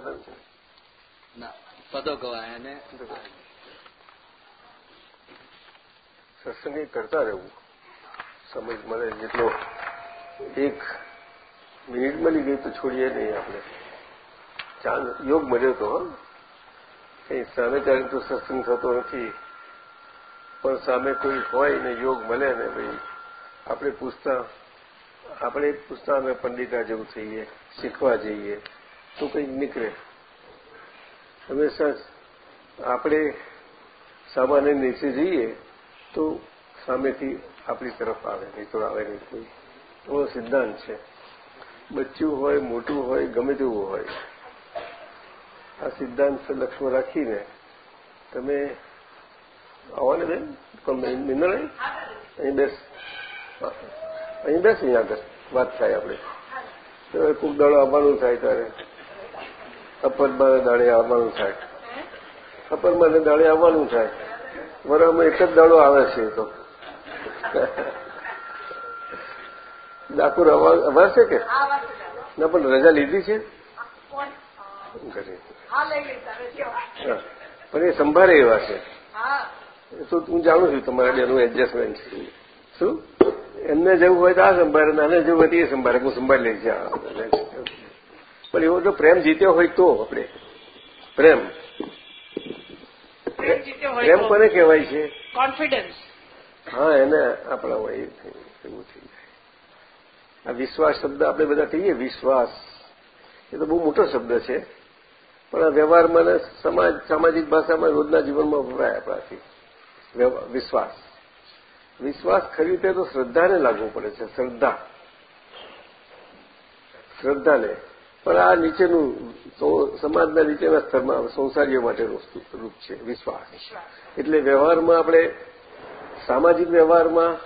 કહેવાતા છે? ના પદો ગવાય અને સત્સંગ કરતા રહેવું. સમજ મળે જેટલો એક મિનિટ મળી ગઈ તો છોડીએ નહીં આપણે. ચાંદ યોગ મળ્યો તો કઈ સામે ચાલે તો સત્સંગ થતો નથી. પણ સામે કોઈ હોય ને યોગ મળે ને ભાઈ આપણે પૂછતા આપણે પૂછતા અમે પંડિતા જેવું થઈએ શીખવા જઈએ. તો કંઈક નીકળે. હંમેશા આપણે સામાન્ય નીચે જઈએ તો સામેથી આપણી તરફ આવે, નહીં તો આવે નહીં કોઈ. એવો સિદ્ધાંત છે. બચ્ચું હોય, મોટું હોય, ગમે તેવું હોય. આ સિદ્ધાંત લક્ષ્ય રાખીને તમે આવો ને બેન મિનલ અહીં બેસ. અહીં બેસ અહીં આગળ. વાત થાય આપણે. તો ખૂબ દાડો આવવાનું થાય ત્યારે અપરમાં દાડે આવવાનું થાય. અપરમાં દાડે આવવાનું થાય. વરામાં એક જ દાડો આવે છે તો. ડાકુર અવાર છે કે? ના પણ રજા લીધી છે? પણ એ સંભાળે એવા છે. તો હું જાણું છું તમારા બેનું એડજસ્ટમેન્ટ છે. શું? એમને જવું હોય તો આ સંભાળે નાને જવું હોય તો એ સંભાળે. હું સંભાળી લઈશ. પણ એવો તો પ્રેમ જીત્યો હોય તો આપણે. પ્રેમ. પ્રેમ કોને કહેવાય છે? કોન્ફિડન્સ હા એને આપણા હોય એવું થઈ જાય આ વિશ્વાસ શબ્દ આપણે બધા કહીએ વિશ્વાસ. એ તો બહુ મોટો શબ્દ છે. પણ આ વ્યવહારમાં ને સમાજ સામાજિક ભાષામાં રોજના જીવનમાં વપરાય આપણાથી. વિશ્વાસ. વિશ્વાસ ખરી રીતે તો શ્રદ્ધાને લાગવો પડે છે શ્રદ્ધા. શ્રદ્ધાને. પણ આ નીચેનું સમાજના નીચેના સ્તરમાં સંસારીઓ માટેનું રૂપ છે વિશ્વાસ. એટલે વ્યવહારમાં આપણે સામાજિક વ્યવહારમાં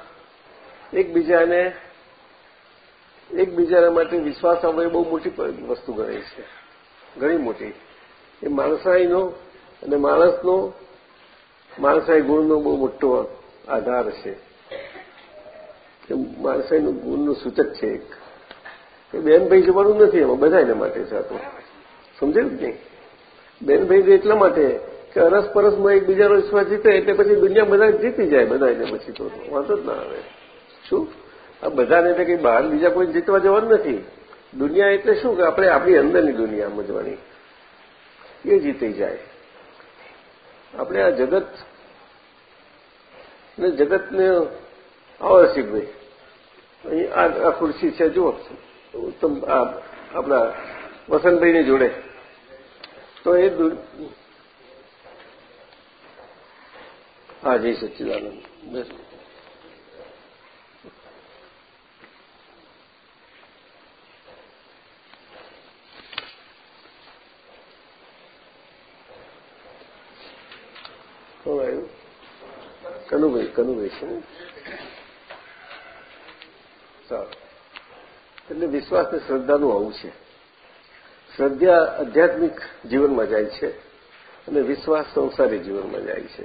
એકબીજાને એકબીજાના માટે વિશ્વાસ આપણે બહુ મોટી વસ્તુ ગણાય છે. ઘણી મોટી. એ માણસાઈનો અને માણસનો માણસાઈ ગુણનો બહુ મોટો આધાર છે. માણસાઈનું ગુણનું સૂચક છે એક. એ બેનભાઈ જવાનું નથી, એમાં બધાને માટે છે આ તો. સમજાયું જ નહીં? બેનભાઈ એટલા માટે કે અરસપરસમાં એકબીજાનો વિશ્વાસ જીતે એટલે પછી દુનિયા બધા જીતી જાય બધાને પછી તો. વાંધો જ ના આવે. શું? આ બધાને એટલે કંઈ બહાર બીજા કોઈ જીતવા જવાનું નથી. દુનિયા એટલે શું કે આપણે આપણી અંદરની દુનિયા સમજવાની. એ જીતી જાય. આપણે આ જગત ને જગતને આવશ્યક ભાઈ અહીં આ ખુરશી છે, જુઓ. ઉત્તમ આપણા વસંતભાઈની જોડે. તો એ હા, જય સચ્ચિદાનંદ. બસ. કોણ આવ્યું? કનુભાઈ કનુભાઈ શું સારું. એટલે વિશ્વાસ અને શ્રદ્ધાનું આવું છે. શ્રદ્ધા આધ્યાત્મિક જીવનમાં જાય છે અને વિશ્વાસ સંસારી જીવનમાં જાય છે.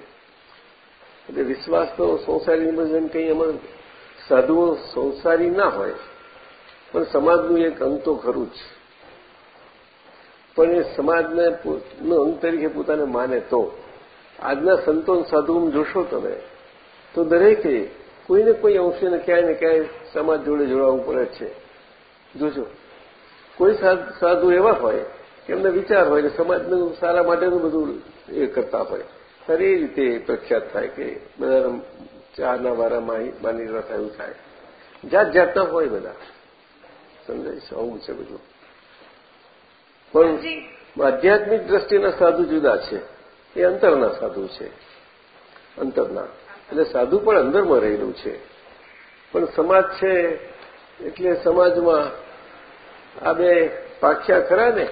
એટલે વિશ્વાસ તો સંસારી જેમ કંઈ એમાં સાધુઓ સંસારી ના હોય, પણ સમાજનું એક અંગ તો ખરું જ પણ એ સમાજને અંગ તરીકે પોતાને માને તો, આજના સંતો સાધુઓ જોશો તમે, તો દરેકે કોઈને કોઈ અંશે ને ક્યાંય ને ક્યાંય સમાજ જોડે જોડાવવું પડે છે. જોજો. કોઈ સાધુ એવા હોય કે એમને વિચાર હોય કે સમાજનું સારા માટેનું બધું એ કરતા હોય. ત્યારે એ રીતે પ્રખ્યાત થાય કે બધા ચાના વારા માની એવું થાય. જાત જાતના હોય બધા. સમજાય? આવું છે બધું. પણ આધ્યાત્મિક દ્રષ્ટિના સાધુ જુદા છે. એ અંતરના સાધુ છે. અંતરના. એટલે સાધુ પણ અંદરમાં રહેલું છે. પણ સમાજ છે એટલે સમાજમાં આ બે પાખ્યા ખરા ને?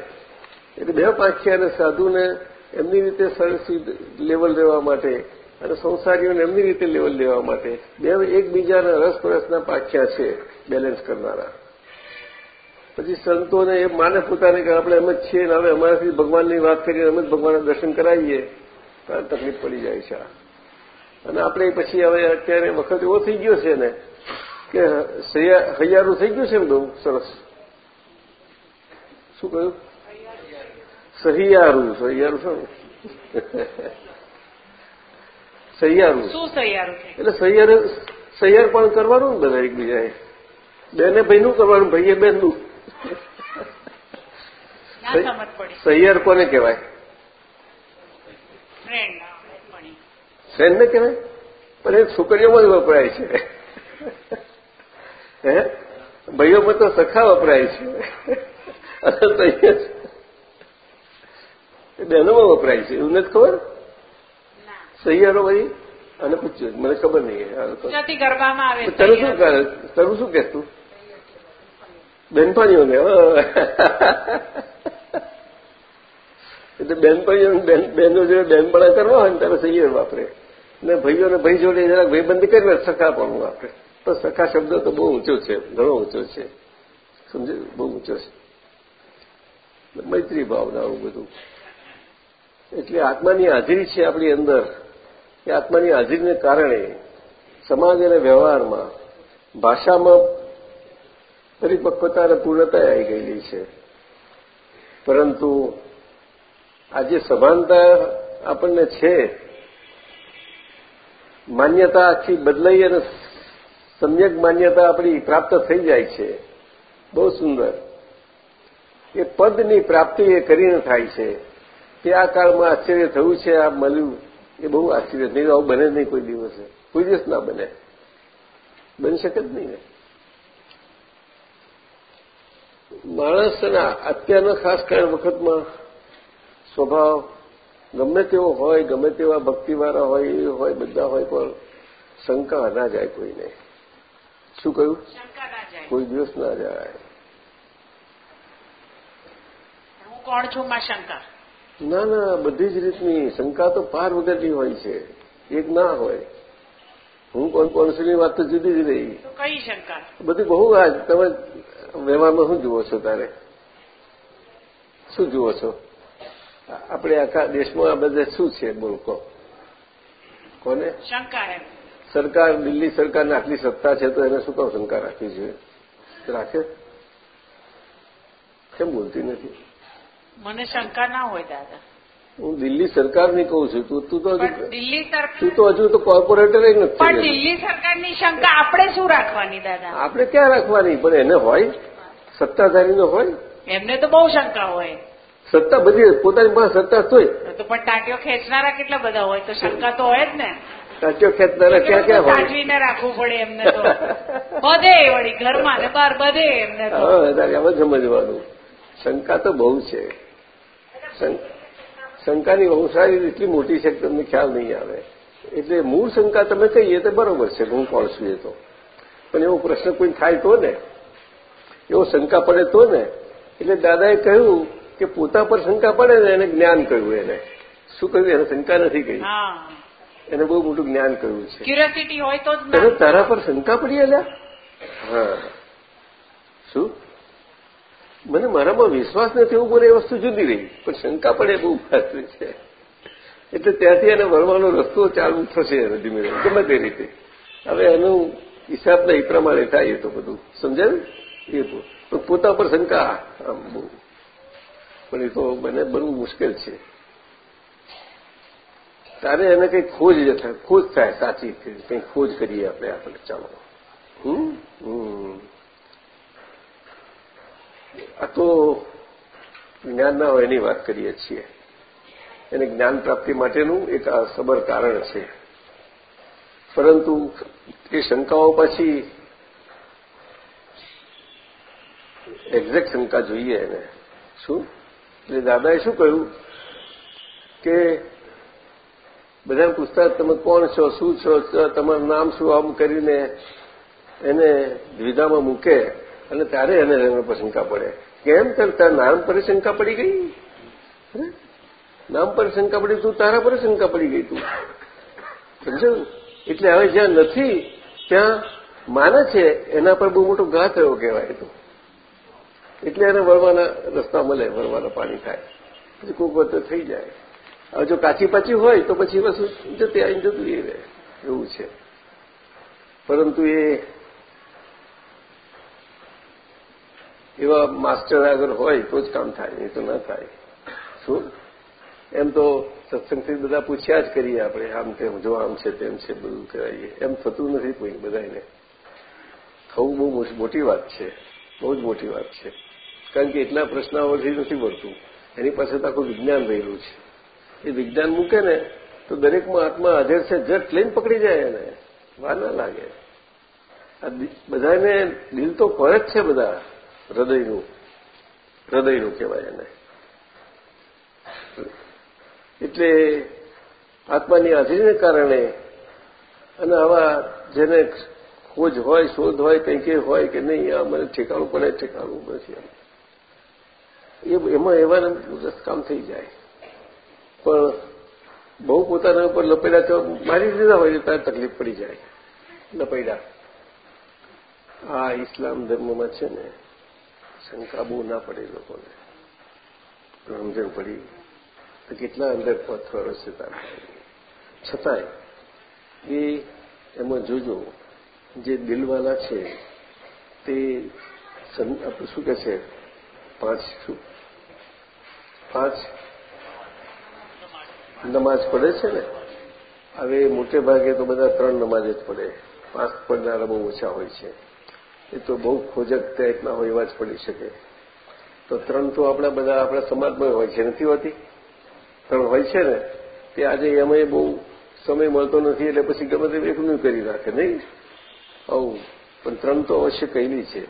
એટલે બે પાખ્યાને સાધુને એમની રીતે સરસી લેવલ લેવા માટે અને સંસારીઓને એમની રીતે લેવલ લેવા માટે બે એકબીજાના રસપરસના પાખ્યા છે બેલેન્સ કરનારા. પછી સંતોને એ માને પોતાને કે આપણે એમ જ છીએ ને હવે અમારાથી ભગવાનની વાત કરીને અમે જ ભગવાનના દર્શન કરાવીએ, તો તકલીફ પડી જાય છે. અને આપણે પછી હવે અત્યારે વખત એવો થઈ ગયો છે ને કે હૈયારું થઈ ગયું છે ને બહુ સરસ. શું કહ્યું? સહિયારું સહિયારું શું? સહિયારું. શું સહિયારું એટલે સહિયાર સહિયાર પણ કરવાનું ને બધા એકબીજાએ. બેને ભાઈનું કરવાનું ભાઈએ બેનનું. સહિયાર કોને કહેવાય? ફ્રેન્ડ ફ્રેન્ડ ને કહેવાય? પણ એ છોકરીઓમાં જ વપરાય છે. હે? ભાઈઓમાં તો સખા વપરાય છે. અને બહેનોમાં વપરાય છે. એવું નથી ખબર? સહિયારો ભાઈ? અને પૂછ્યું મને ખબર નહીં. ગરબામાં આવે તને શું કરે તરુ શું કહેશ તું? બેનપણીઓને. એટલે બેનપણીઓ બેન બહેનો જોડે બેનપણા કરવા હોય ને ત્યારે સૈયર વાપરે. ને ભાઈઓને ભાઈ જોડે જરાક ભાઈબંધી કરી સખા પણ વાપરે. તો સખા શબ્દ તો બહુ ઊંચો છે, ઘણો ઊંચો છે. સમજ્યું બહુ ઊંચો છે. મૈત્રી ભાવના આવું બધું. એટલે આત્માની હાજરી છે આપણી અંદર. એ આત્માની હાજરીને કારણે સમાજ અને વ્યવહારમાં ભાષામાં પરિપક્વતા અને પૂર્ણતા આવી ગયેલી છે. પરંતુ આજે સભાનતા આપણને છે, માન્યતા આખી બદલાઈ અને સમ્યક માન્યતા આપણી પ્રાપ્ત થઈ જાય છે. બહુ સુંદર. એ પદની પ્રાપ્તિ એ કરીને થાય છે. તે આ કાળમાં આશ્ચર્ય થયું છે, આ મળ્યું, એ બહુ આશ્ચર્ય. નહીં આવું બને નહીં કોઈ દિવસે. કોઈ દિવસ ના બને. બની શકે જ નહીં ને. માણસના અત્યારના ખાસ કારણ વખતમાં સ્વભાવ ગમે તેવો હોય, ગમે તેવા ભક્તિવાળા હોય, એ હોય, બધા હોય, પણ શંકા ના જાય કોઈને. શું કહ્યું? શંકા ના જાય. કોઈ દિવસ ના જાય. હું કોણ છું માં શંકા? ના ના બધી જ રીતની શંકા તો પાર વગરની હોય છે. એક ના હોય. હું કોણ કોણસુની વાત તો જુદી જ રહી. કઈ શંકા? બધી બહુ આજ તમે વ્યવહારમાં શું જુઓ છો તારે? શું જુઓ છો? આપણે આખા દેશમાં આ બધે શું છે બોલકો? કોને? શંકા એમ. સરકાર દિલ્હી સરકારને આટલી સત્તા છે તો એને શું કામ શંકા રાખવી જોઈએ? રાખે? કેમ બોલતી નથી? મને શંકા ના હોય દાદા. હું દિલ્હી સરકારની કહું છું તું તું તો દિલ્હી સરકાર તું તો હજુ તો કોર્પોરેટર નથી પણ દિલ્હી સરકારની શંકા આપણે શું રાખવાની દાદા? આપણે ક્યાં રાખવાની? પણ એને હોય? સત્તાધારીનો હોય? એમને તો બહુ શંકા હોય. સત્તા બધી પોતાની પાસે સત્તા હોય. તો પણ ટાંટીઓ ખેંચનારા કેટલા બધા હોય? તો શંકા તો હોય જ ને. સાચો ખેતનારા ક્યાં ક્યાં હોય? સાચવીને રાખવું પડે એમને તો. બધે વળી ઘરમાં ને બહાર બધે એમને તો. હા તારે સમજવાનું. શંકા તો બહુ છે. શંકાની સારી એટલી મોટી છે કે તમને ખ્યાલ નહીં આવે. એટલે મૂળ શંકા તમે કહીએ તો બરોબર છે હું કોણ છું એ તો. પણ એવો પ્રશ્ન કોઈ થાય તો ને? એવો શંકા પડે તો ને? એટલે દાદાએ કહ્યું કે પોતા પર શંકા પડે ને એને જ્ઞાન કહ્યું એને. શું કહ્યું? એને શંકા નથી કહી. એને બહુ મોટું જ્ઞાન કહ્યું છે. ક્યુરિયોસિટી હોય તો તને તારા પર શંકા પડી અલ્યા? હા. શું? મને મારામાં વિશ્વાસ નથી એવું બોલે એ વસ્તુ જુદી રહી. પણ શંકા પડે બહુ ખાતરી છે. એટલે ત્યાંથી એને વળવાનો રસ્તો ચાલુ થશે એને ધીમે ધીમે. ગમે તે રીતે. હવે એનું હિસાબ એ પ્રમાણે થાય એ તો બધું. સમજાયું? એ તો. પોતા પર શંકા. આમ બહુ. પણ એ તો મને બનવું મુશ્કેલ છે. તારે એને કંઈક ખોજ જ થાય. ખોજ થાય, સાચી કંઈ ખોજ કરીએ આપણે આપણે ચાલો. હમ? આ તો જ્ઞાન ના હોય એની વાત કરીએ છીએ. એને જ્ઞાન પ્રાપ્તિ માટેનું એક સબર કારણ છે. પરંતુ એ શંકાઓ પછી એક્ઝેક્ટ શંકા જોઈએ એને. શું? એટલે દાદાએ શું કહ્યું? કે બધાને પૂછતા, તમે કોણ છો? શું છો? તમારું નામ શું? આમ કરીને એને દ્વિધામાં મૂકે અને ત્યારે એને એના પર શંકા પડે. કેમ? તાર નામ પર શંકા પડી ગઈ? નામ પર શંકા પડી તું, તારા પર શંકા પડી ગઈ તું. સમજો એટલે હવે જ્યાં નથી, ત્યાં માને છે, એના પર બહુ મોટો ઘા થયો કહેવાય તો. એટલે એને વળવાના રસ્તા મળે વળવાના પાણી થાય પછી કોઈક વખત થઈ જાય. જો કાચી પાચી હોય તો પછી વસ્તુ જતી આવીને જતું એ એવું છે. પરંતુ એ એવા માસ્ટર આગળ હોય તો જ કામ થાય નહીં તો ના થાય. એમ તો સત્સંગથી બધા પૂછ્યા જ કરીએ આપણે, આમ તેમ, જો આમ છે તેમ છે, બધું કરાવીએ. એમ થતું નથી કોઈ બધાને થવું બહુ મોટી વાત છે. બહુ જ મોટી વાત છે. કારણ કે એટલા પ્રશ્નાવળથી નથી મળતું એની પાસે તો આખું વિજ્ઞાન રહેલું છે. એ વિજ્ઞાન મૂકે ને, તો દરેકમાં આત્મા હાજર છે, જટ લઈને પકડી જાય એને. વાર ના લાગે. આ બધાને દિલ તો પર જ છે બધા, હૃદયનું. હૃદયનું કહેવાય એને. એટલે આત્માની હાજરીને કારણે અને આવા જેને ખોજ હોય, શોધ હોય, કંઈ કે હોય કે નહીં, આ મને ઠેકાણું પડે, ઠેકાણું નથી. એમાં એવા કામ થઈ જાય. પણ બહુ પોતાના ઉપર લપેડા મારી દીધા હોય ત્યારે તકલીફ પડી જાય. લપેડા આ ઇસ્લામ ધર્મમાં છે ને, શંકા બહુ ના પડે લોકોને. સમજણ પડી, તો કેટલા અંદર પથ્થરો છે છતાંય, એ એમાં જોજો, જે દિલવાલા છે, તે શું કે છે? પાંચ પાંચ નમાજ પડે છે ને? હવે મોટે ભાગે તો બધા ત્રણ નમાજ જ પડે. પાંચ પડનારા બહુ ઓછા હોય છે. એ તો બહુ ખોજક ટાઈપના હોય એવા જ પડી શકે. તો ત્રણ તો આપણા બધા આપણા સમાજમાં હોય છે, નથી હોતી? ત્રણ હોય છે ને? તે આજે એમાં બહુ સમય મળતો નથી એટલે પછી ગમે તે એકનું કરી રાખે, નહીં? આવું પણ ત્રણ તો અવશ્ય કહેલી છે.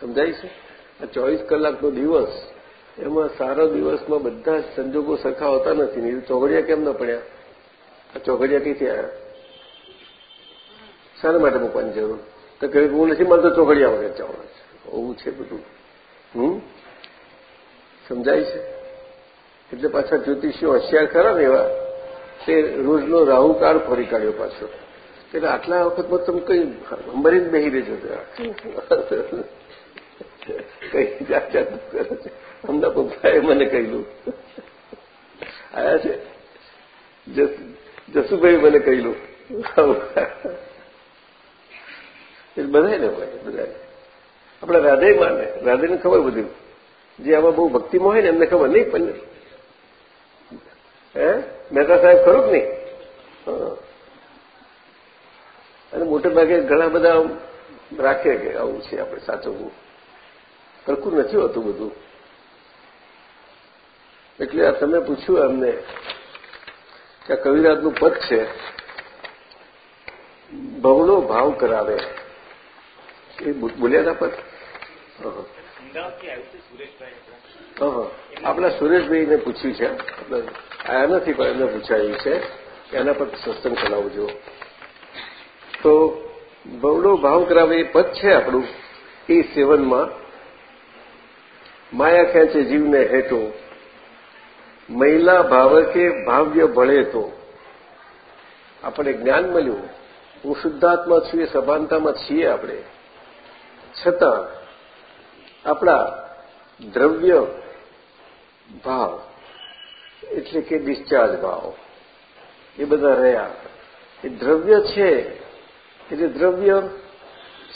સમજાય છે? આ ચોવીસ કલાકનો દિવસ એમાં સારા દિવસમાં બધા જ સંજોગો સરખા હોતા નથી. નહીં ચોઘડિયા કેમ ન પડ્યા? આ ચોઘડિયા કઈથી આવ્યા શાના માટે મૂકવાની જરૂર? તો કે હું નથી માનતો ચોઘડિયા વગર જવાનું આવું છે બધું. હમ? સમજાય છે? એટલે પાછા જ્યોતિષીઓ હોશિયાર ખરા ને એવા? તે રોજનો રાહુકાળ ફરી કાઢ્યો પાછો. એટલે આટલા વખતમાં તમે કઈ અંબરીને બેહી રહેજો. કઈ જાત કરે છે? અમના પપ્પાએ મને કહેલું. આયા છે? જસુભાઈ મને કહેલું. બધાને હોય બધાને આપણા રાધે માને, રાધેને ખબર બધું. જે આમાં બહુ ભક્તિમાં હોય ને, એમને ખબર નહીં પણ હે? મહેતા સાહેબ ખરું જ નહીં? અને મોટે ભાગે ઘણા બધા રાખે કે આવું છે, આપણે સાચવવું. સરખું નથી હોતું બધું. એટલે આ તમે પૂછ્યું એમને કે આ કવિરાજનું પદ છે, ભવનો ભાવ કરાવે. એ બોલ્યા હતા પદ? આપણા સુરેશભાઈને પૂછ્યું છે. આયા નથી, પણ એમને પૂછાયું છે એના પર સત્સંગ ચલાવજો. તો ભવનો ભાવ કરાવે એ પદ છે આપણું, એ સેવનમાં. માયા ખેંચે જીવને હેઠો. મહિલા ભાવકે ભાવ્ય ભળે તો. આપણે જ્ઞાન મળ્યું. હું શુદ્ધાત્મા છું એ સભાનતામાં છીએ આપણે. છતાં આપણા દ્રવ્ય ભાવ એટલે કે ડિસ્ચાર્જ ભાવ, એ બધા રહ્યા. એ દ્રવ્ય છે. એટલે દ્રવ્ય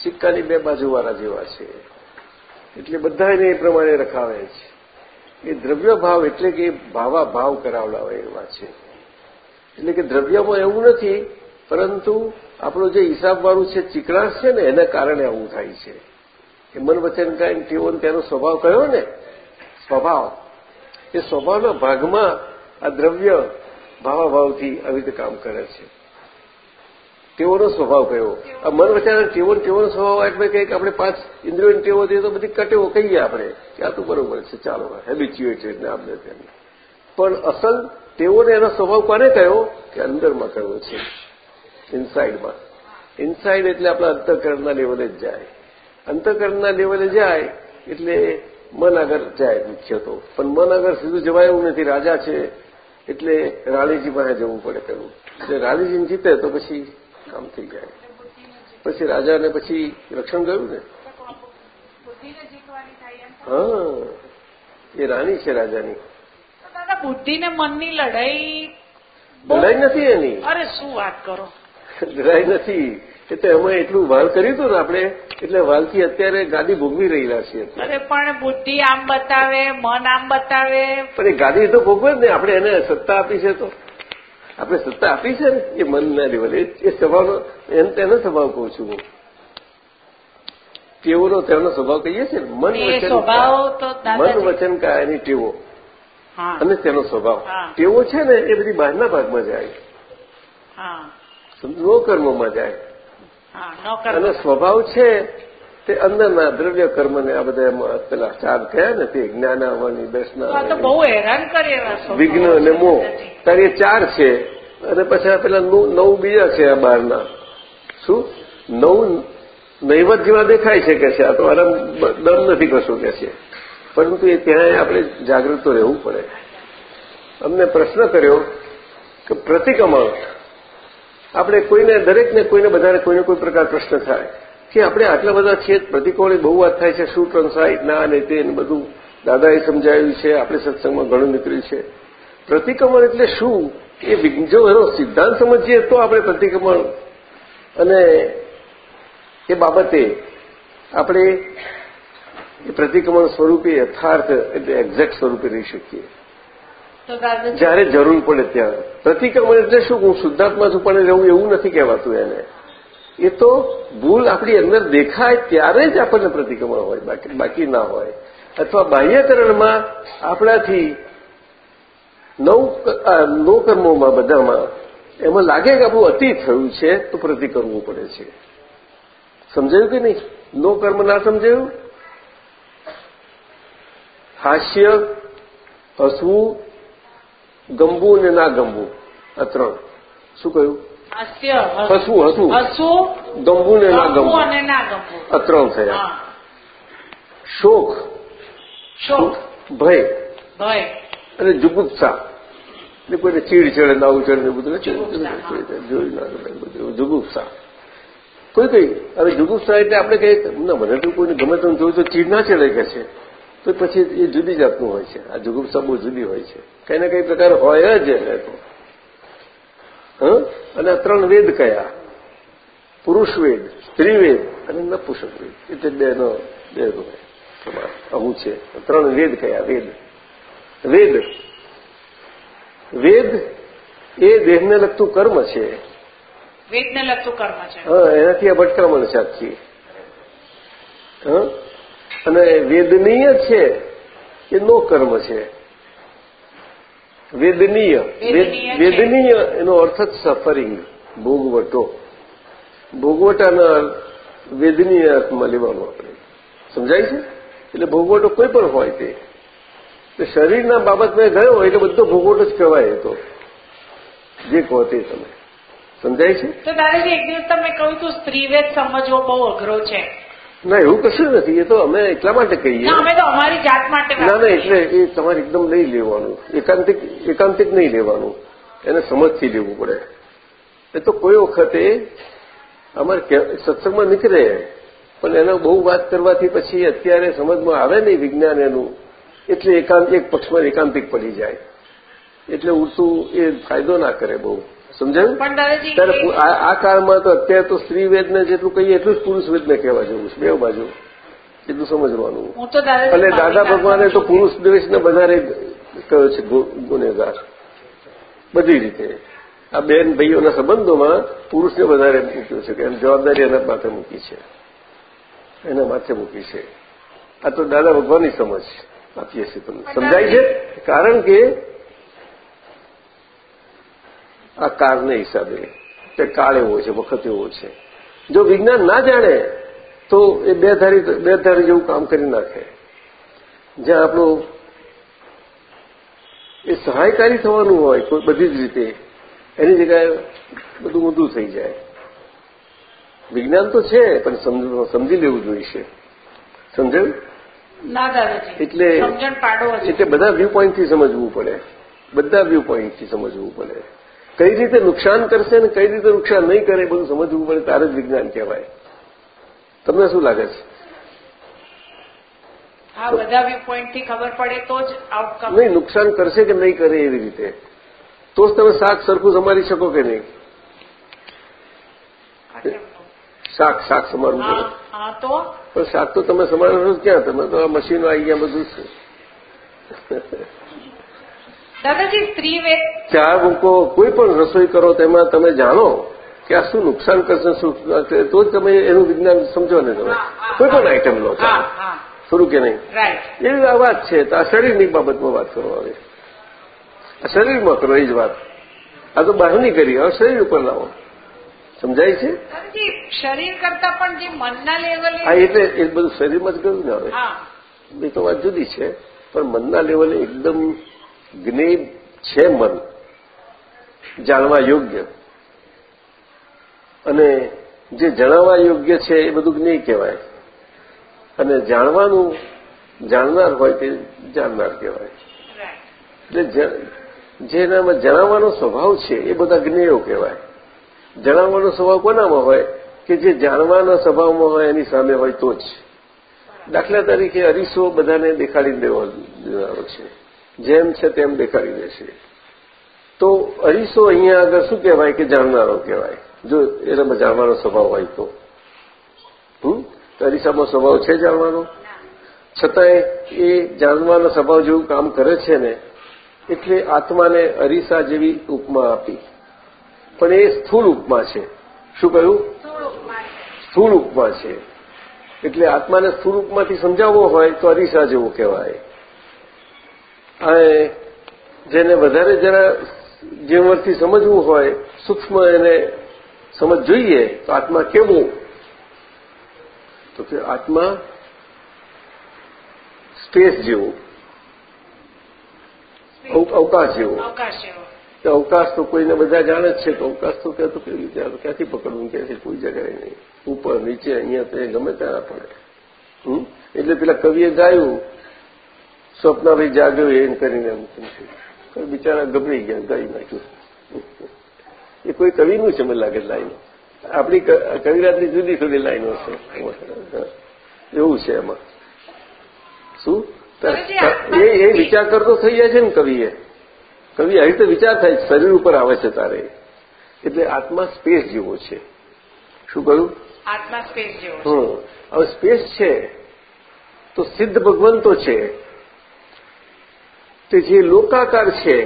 સિક્કાની બે બાજુવાળા જેવા છે. એટલે બધા એને એ પ્રમાણે રખાવે છે. એ દ્રવ્ય ભાવ એટલે કે ભાવા ભાવ કરાવડાવે એવા છે. એટલે કે દ્રવ્યમાં એવું નથી, પરંતુ આપણું જે હિસાબવાળું છે, ચીકણાશ છે ને, એના કારણે આવું થાય છે. એ મન વચન કાંઈ તેઓ તેનો સ્વભાવ કયો ને? સ્વભાવ. એ સ્વભાવના ભાગમાં આ દ્રવ્ય ભાવાભાવથી આવી રીતે કામ કરે છે. તેઓનો સ્વભાવ કયો? આ મન વચાર ટેવો ટેવોનો સ્વભાવ એટલે કંઈક આપણે પાંચ ઇન્દ્રિયોની ટેવો દઈએ તો બધી કટેવો કહીએ આપણે કે આ તો બરોબર છે, ચાલો હેબિચ્યુએટેડ ને આપણે તેને પણ અસલ તેઓને એનો સ્વભાવ કોને કયો? કે અંદરમાં કયો છે ઇનસાઇડમાં ઇનસાઇડ એટલે આપણા અંતઃકરણના લેવલે જ જાય. અંતઃકરણના લેવલે જાય એટલે મન આગળ જાય મુખ્ય તો પણ મન આગળ સીધું જવાય એવું નથી, રાજા છે એટલે રાણીજી પાસે જવું પડે પેલું એટલે રાણીજીને જીતે તો પછી કામ થઈ જાય. પછી રાજાને પછી રક્ષણ ગયું ને? હા એ રાણી છે રાજાની. બુદ્ધિ ને મનની લડાઈ લડાઈ નથી એની. અરે શું વાત કરો? લડાઈ નથી. એટલે એમાં એટલું વાલ કર્યું હતું ને આપણે એટલે વાલથી અત્યારે ગાદી ભોગવી રહેલા છીએ અરે પણ બુદ્ધિ આમ બતાવે મન આમ બતાવે. પણ એ ગાદી તો ભોગવે જ ને આપણે એને સત્તા આપી છે તો. આપણે સત્તા આપી છે ને એ મનના લેવલે. એ સ્વભાવનો એમ તેનો સ્વભાવ કહું છું હું. ટેવોનો તેનો સ્વભાવ કહીએ છીએ મન વચન સ્વભાવ મન વચન કાયાની ટેવો. અને તેનો સ્વભાવ. ટેવો છે ને એ બધી બહારના ભાગમાં જાય. નો કર્મોમાં જાય. અને સ્વભાવ છે તે અંદરના દ્રવ્ય કર્મને આ બધા એમાં પેલા ચાર કયા ને તે જ્ઞાન આવવાની આ બહુ હેરાન કરે વિઘ્ન અને મોહ. તારે ચાર છે. અને પછી આ પેલા નવ નવ બીજા છે આ બહારના શું? નવ નૈવત જેવા દેખાય છે કે છે. આ તો આરામ દમ નથી કશું કે છે. પરંતુ એ ત્યાં આપણે જાગૃત તો રહેવું પડે. અમને પ્રશ્ન કર્યો કે પ્રતિક્રમણ આપણે કોઈને દરેકને કોઈને બધાને કોઈને કોઈ પ્રકાર પ્રશ્ન થાય. કે આપણે આટલા બધા છીએ પ્રતિકોળની બહુ વાત થાય છે શું ટ્રન્સાઇટ ના અને તે બધું દાદાએ સમજાવ્યું છે આપણે સત્સંગમાં ઘણું નીકળ્યું છે. પ્રતિક્રમણ એટલે શું? એ જો એનો સિદ્ધાંત સમજીએ તો આપણે પ્રતિક્રમણ અને એ બાબતે આપણે એ પ્રતિક્રમણ સ્વરૂપે યથાર્થ એટલે એક્ઝેક્ટ સ્વરૂપે રહી શકીએ. જ્યારે જરૂર પડે ત્યારે પ્રતિક્રમણ એટલે શું? હું શુદ્ધાત્મા છું પણ રહેવું એવું નથી કહેવાતું એને. એ તો ભૂલ આપણી અંદર દેખાય ત્યારે જ આપણને પ્રતિક્રમણ હોય, બાકી બાકી ના હોય. અથવા બાહ્યકરણમાં આપણાથી નવ કર્મોમાં બધામાં એમાં લાગે કે આપણું અતિ થયું છે, તો પ્રતિ કરવું પડે છે. સમજાયું કે નહીં? નો કર્મ ના સમજાયું? હાસ્ય, હસવું, ગમવું ને ના ગમવું. આ ત્રણ. શું કહ્યું? હાસ્ય હસવું હસવું હસવું ગમવું ને ના ગમવું અને ના ગમવું આ ત્રણ થયા. શોક. શોક. ભય. ભય. અને જુગુપ્સા. એટલે કોઈને ચીડ ચડે ને બધું જુગુપ્સા, જોઈ ના બધું. જુગુપ્સા. કોઈ કઈ. હવે જુગુપ્સા એટલે આપણે કહીએ ના મને તો કોઈને ગમે તમે જોયું તો ચીડ ના ચડે કે છે. તો પછી એ જુદી જાતનું હોય છે. આ જુગુપ્સા બહુ જુદી હોય છે. કઈ ને કઈ પ્રકાર હોય જ એને તો? અને આ ત્રણ વેદ કયા? પુરુષ વેદ સ્ત્રી વેદ અને નપુષક વેદ. એટલે બેનો બેનો આવું છે. ત્રણ વેદ કયા? વેદ. વેદ. વેદ એ દેહને લગતું કર્મ છે. વેદને લગતું કર્મ છે. હા એનાથી આ ભટકામણ છે આખી. અને વેદનીય છે એ નો કર્મ છે? વેદનીય. વેદનીય એનો અર્થ જ સફરિંગ ભોગવટો. ભોગવટાના વેદનીય અર્થમાં લેવાનો આપણે. સમજાય છે? એટલે ભોગવટો કોઈ પણ હોય તે. શરીરના બાબતમાં ગયો એટલે બધો ભોગવટો જ કહેવાય તો. જે કહો તે તમે. સમજાય છે? તો દાદાજી એક દિવસ તમે કહ્યું હતું સ્ત્રીવેદ સમજવો બહુ અઘરો છે. ના એવું કશું નથી. એ તો અમે એટલા માટે કહીએ. ના અમે તો અમારી જાત માટે ના ના એટલે એ તમારે એકદમ નહીં લેવાનું. એકાંતિક એકાંતિક નહીં લેવાનું. એને સમજથી લેવું પડે. એ તો કોઈ વખતે અમારે સત્સંગમાં નીકળે પણ એનો બહુ વાત કરવાથી પછી અત્યારે સમજમાં આવે નહીં વિજ્ઞાન એનું. એટલે એકાંત એક પક્ષમાં એકાંતિક પડી જાય. એટલે ઉડતું એ ફાયદો ના કરે બહુ. સમજાયું? પણ દાદાજી ત્યારે આ કાળમાં તો અત્યારે તો સ્ત્રી વેદને જેટલું કહીએ એટલું જ પુરુષ વેદને કહેવા જેવું છે. બે બાજુ. એટલું સમજવાનું. અને દાદા ભગવાને તો પુરુષ દ્વેષને વધારે કહ્યો છે ગુનેગાર. બધી રીતે. આ બેન ભાઈઓના સંબંધોમાં પુરુષને વધારે મૂક્યો છે કે જવાબદારી એના માથે મૂકી છે. એના માથે મૂકી છે. આ તો દાદા ભગવાનની સમજ આપીએ છીએ તમને. સમજાય છે? કારણ કે આ કાળને હિસાબે કે કાળ એવો છે વખત એવો છે. જો વિજ્ઞાન ના જાણે તો એ બે ધારી બે ધારી જેવું કામ કરી નાખે. જ્યાં આપણું એ સહાયકારી થવાનું હોય કોઈ બધી જ રીતે એની જગ્યાએ બધું ઊંધું થઈ જાય. વિજ્ઞાન તો છે પણ સમજી લેવું જોઈશે સમજાયું એટલે. એટલે બધા વ્યૂ પોઈન્ટથી સમજવું પડે. બધા વ્યૂ પોઈન્ટથી સમજવું પડે. કઈ રીતે નુકસાન કરશે અને કઈ રીતે નુકસાન નહીં કરે બધું સમજવું પડે તારે જ વિજ્ઞાન કહેવાય. તમને શું લાગે છે? આ બધા વ્યૂ પોઈન્ટ ખબર પડે તો જ આઉટકમ નહીં નુકસાન કરશે કે નહીં કરે એવી રીતે? તો જ તમે શાક સરખું સમારી શકો કે નહીં? શાક શાક સમારવું તો? પણ શાક તો તમે સમારો ક્યાં? તમે તો આ મશીનો આવી ગયા બધું છે દાદાજી સ્ત્રી વે ચા મૂકો કોઈ પણ રસોઈ કરો તેમાં તમે જાણો કે આ શું નુકસાન કરશે શું તો જ તમે એનું વિજ્ઞાન સમજો ને તમે. હા, હા, કોઈ પણ આઈટમ લો હા ખરું કે નહીં? રાઈટ એ આ વાત છે. તો આ શરીરની બાબતમાં વાત કરવા આવે. આ શરીરમાં કરો એ જ વાત. આ તો બહારની કરી હવે શરીર ઉપર લાવો. સમજાય છે? શરીર કરતા પણ જે મનના લેવલે આ એટલે એ બધું શરીરમાં જ ગયું ને હવે. હા. એ તો વાત જુદી છે પણ મનના લેવલે એકદમ જ્ઞેય છે મન, જાણવા યોગ્ય. અને જે જણાવવા યોગ્ય છે એ બધું જ્ઞેય કહેવાય. અને જાણવાનું જાણનાર હોય તે જાણનાર કહેવાય. એટલે જેનામાં જણાવવાનો સ્વભાવ છે એ બધા જ્ઞેયો કહેવાય. જણાવવાનો સ્વભાવ કોનામાં હોય? કે જે જાણવાના સ્વભાવમાં હોય એની સામે હોય તો જ. દાખલા તરીકે અરીસો બધાને દેખાડી દેવા દેવાનો છે. જેમ છે તેમ દેખાડી દેશે. તો અરીસો અહીંયા આગળ શું કહેવાય કે જાણનારો કહેવાય? જો એનામાં જાણવાનો સ્વભાવ હોય તો. હમ? તો અરીસામાં સ્વભાવ છે જાણવાનો? છતાંય એ જાણવાનો સ્વભાવ જેવું કામ કરે છે ને, એટલે આત્માને અરીસા જેવી ઉપમા આપી. પણ એ સ્થૂળ ઉપમા છે. શું કહ્યું? સ્થૂળ ઉપમા છે. એટલે આત્માને સ્થૂળ ઉપમાથી સમજાવવો હોય તો અરીસા જેવું કહેવાય. અને જેને વધારે જરા જીવનથી સમજવું હોય સૂક્ષ્મ એને સમજ જોઈએ તો આત્મા કેવું? તો કે આત્મા સ્પેસ જેવું. અવકાશ જેવો. તો અવકાશ તો કોઈને બધા જાણે જ છે કે અવકાશ તો ક્યાં તો કેવી રીતે? ક્યાંથી પકડવું? ક્યાંથી કોઈ જગ્યાએ નહીં. ઉપર નીચે અહીંયા તો એ ગમે ત્યાં પડે? એટલે પેલા કવિએ ગાયું સ્વપ્નાભાઈ જાગ્યો એમ કરીને એમ સમજ્યું બિચારા ગભરી ગયા ગાઈ નાખ્યું. એ કોઈ કવિનું છે મને લાગે લાઈન. આપણી કવિરાતની જુદી જુદી લાઈનો છે. એવું છે એમાં. શું? એ એ વિચાર કરતો થઈ જાય છે ને કવિએ. કવિ આવી રીતે વિચાર થાય શરીર ઉપર આવે છે તારે. એટલે આત્મા સ્પેસ જેવો છે. શું કહ્યું? આત્મા સ્પેસ જેવો હવે સ્પેસ છે તો સિદ્ધ ભગવંતો છે. તે જે લોકાકાર છે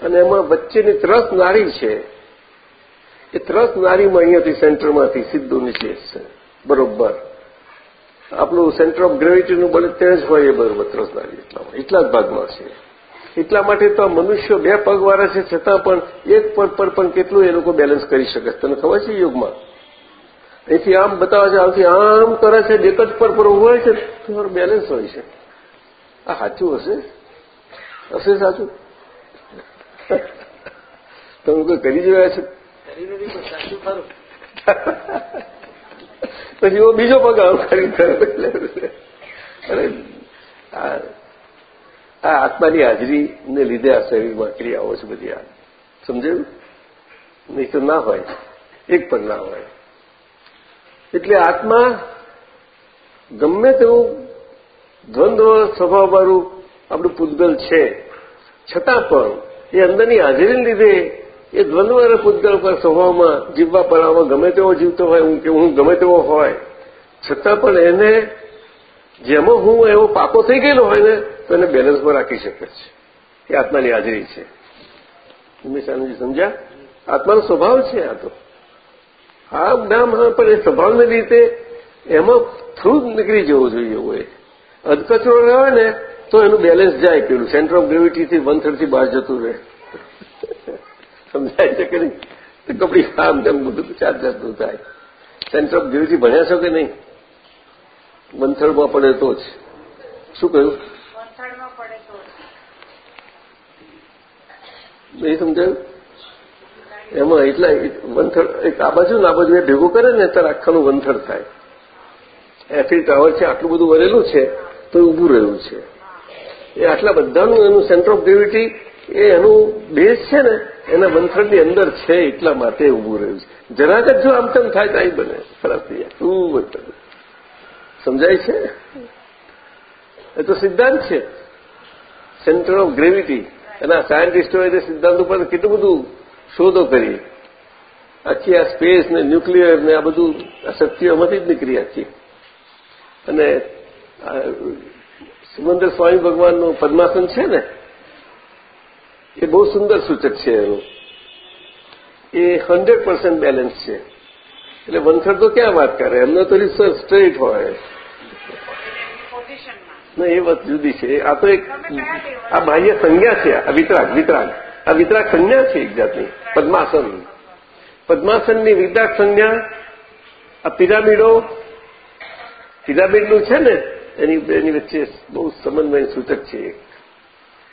અને એમાં વચ્ચેની ત્રસ નારી છે. એ ત્રસ નારીમાં અહીંયાથી સેન્ટરમાંથી સીધો નીચે છે, બરોબર. આપણું સેન્ટર ઓફ ગ્રેવિટીનું બળ ત્યાં જ હોય એ બરોબર, ત્રસ નારી એટલામાં એટલા જ ભાગમાં છે. એટલા માટે તો મનુષ્ય બે પગવાળા છે, છતાં પણ એક પગ પર પણ કેટલું એ લોકો બેલેન્સ કરી શકે તને ખબર છે યોગમાં? અહીંથી આમ બતાવે છે આવતી આમ કરે છે એક જ પર પર હોય છે તમારું બેલેન્સ હોય છે. આ સાચું હશે? હશે સાચું? તમે કોઈ કરી જોયા છે? પછી એવો બીજો પગ આમ કરી અરે આ આ આત્માની હાજરીને લીધે આ શરીરમાં ક્રિયાઓ છે બધી આ. સમજાયું? નહીં તો ના હોય. એક પણ ના હોય. એટલે આત્મા ગમે તેવું દ્વંદ્વ સ્વભાવવાળું આપણું પૂતગલ છે. છતાં પણ એ અંદરની હાજરીને લીધે એ દ્વંદ્વ અને પૂતગલ પર સ્વભાવમાં જીવવા પડાવવા ગમે તેવો જીવતો હોય હું કે હું ગમે તેવો હોય. છતાં પણ એને જેમાં હું એવો પાકો થઈ ગયેલો હોય ને, તો એને બેલેન્સમાં રાખી શકે છે. એ આત્માની હાજરી છે. હંમેશાનજી સમજ્યા? આત્માનો સ્વભાવ છે આ તો. હા નામ પણ એ સ્વભાવને રીતે એમાં થ્રુ જ નીકળી જવું જોઈએ હોય. અધકચરો રહે ને તો એનું બેલેન્સ જાય પેલું સેન્ટર ઓફ ગ્રેવિટીથી વન થર્ડથી બહાર જતું રહે. સમજાય છે કે નહીં? તો કપડી આમ તેમ બધું ચાર જાતનું થાય. સેન્ટર ઓફ ગ્રેવિટી ભણ્યા છો કે નહીં? વનથર્ડમાં પડે તો જ. શું કહ્યું? નહીં સમજાયું? એમાં એટલા વંથળ, એક આ બાજુ ને આ બાજુ એ ભેગું કરે ને ત્યારે આખાનું વંથળ થાય. એફિલ ટાવર છે આટલું બધું વરેલું છે, તો ઊભું રહ્યું છે. એ આટલા બધાનું એનું સેન્ટર ઓફ ગ્રેવિટી એ એનું બેઝ છે ને, એના વંથળની અંદર છે એટલા માટે ઊભું રહ્યું છે. જરાક જ જો આમ તેમ થાય તો અહીં બને. ખરાબ થઈ જાય. શું વંથળ સમજાય છે? એ તો સિદ્ધાંત છે. સેન્ટર ઓફ ગ્રેવિટી એના સાયન્ટિસ્ટોએ તે સિદ્ધાંત ઉપર કેટલું બધું શોધો કરી. આખી આ સ્પેસ ને ન્યુક્લિયર ને આ બધું આ શક્તિઓમાંથી જ નીકળી આખી અને સિમંદર સ્વામી ભગવાનનું પદ્માસન છે ને એ બહુ સુંદર સૂચક છે એનું. એ હંડ્રેડ પર્સન્ટ બેલેન્સ છે. એટલે વંથર તો ક્યાં વાત કરે? એમને તો રિસર્ચ સ્ટ્રેટ હોય. ના એ વાત જુદી છે. આ તો એક આ બાહ્ય સંજ્ઞા છે. આ વિતરાગ વિતરાગ. આ વિતરાગ સંજ્ઞા છે એક જાતની. પદ્માસન. પદ્માસનની વિતરાગ સંજ્ઞા આ પિરામિડો, પિરામિડનું છે ને, એની એની વચ્ચે બહુ સમન્વય સૂચક છે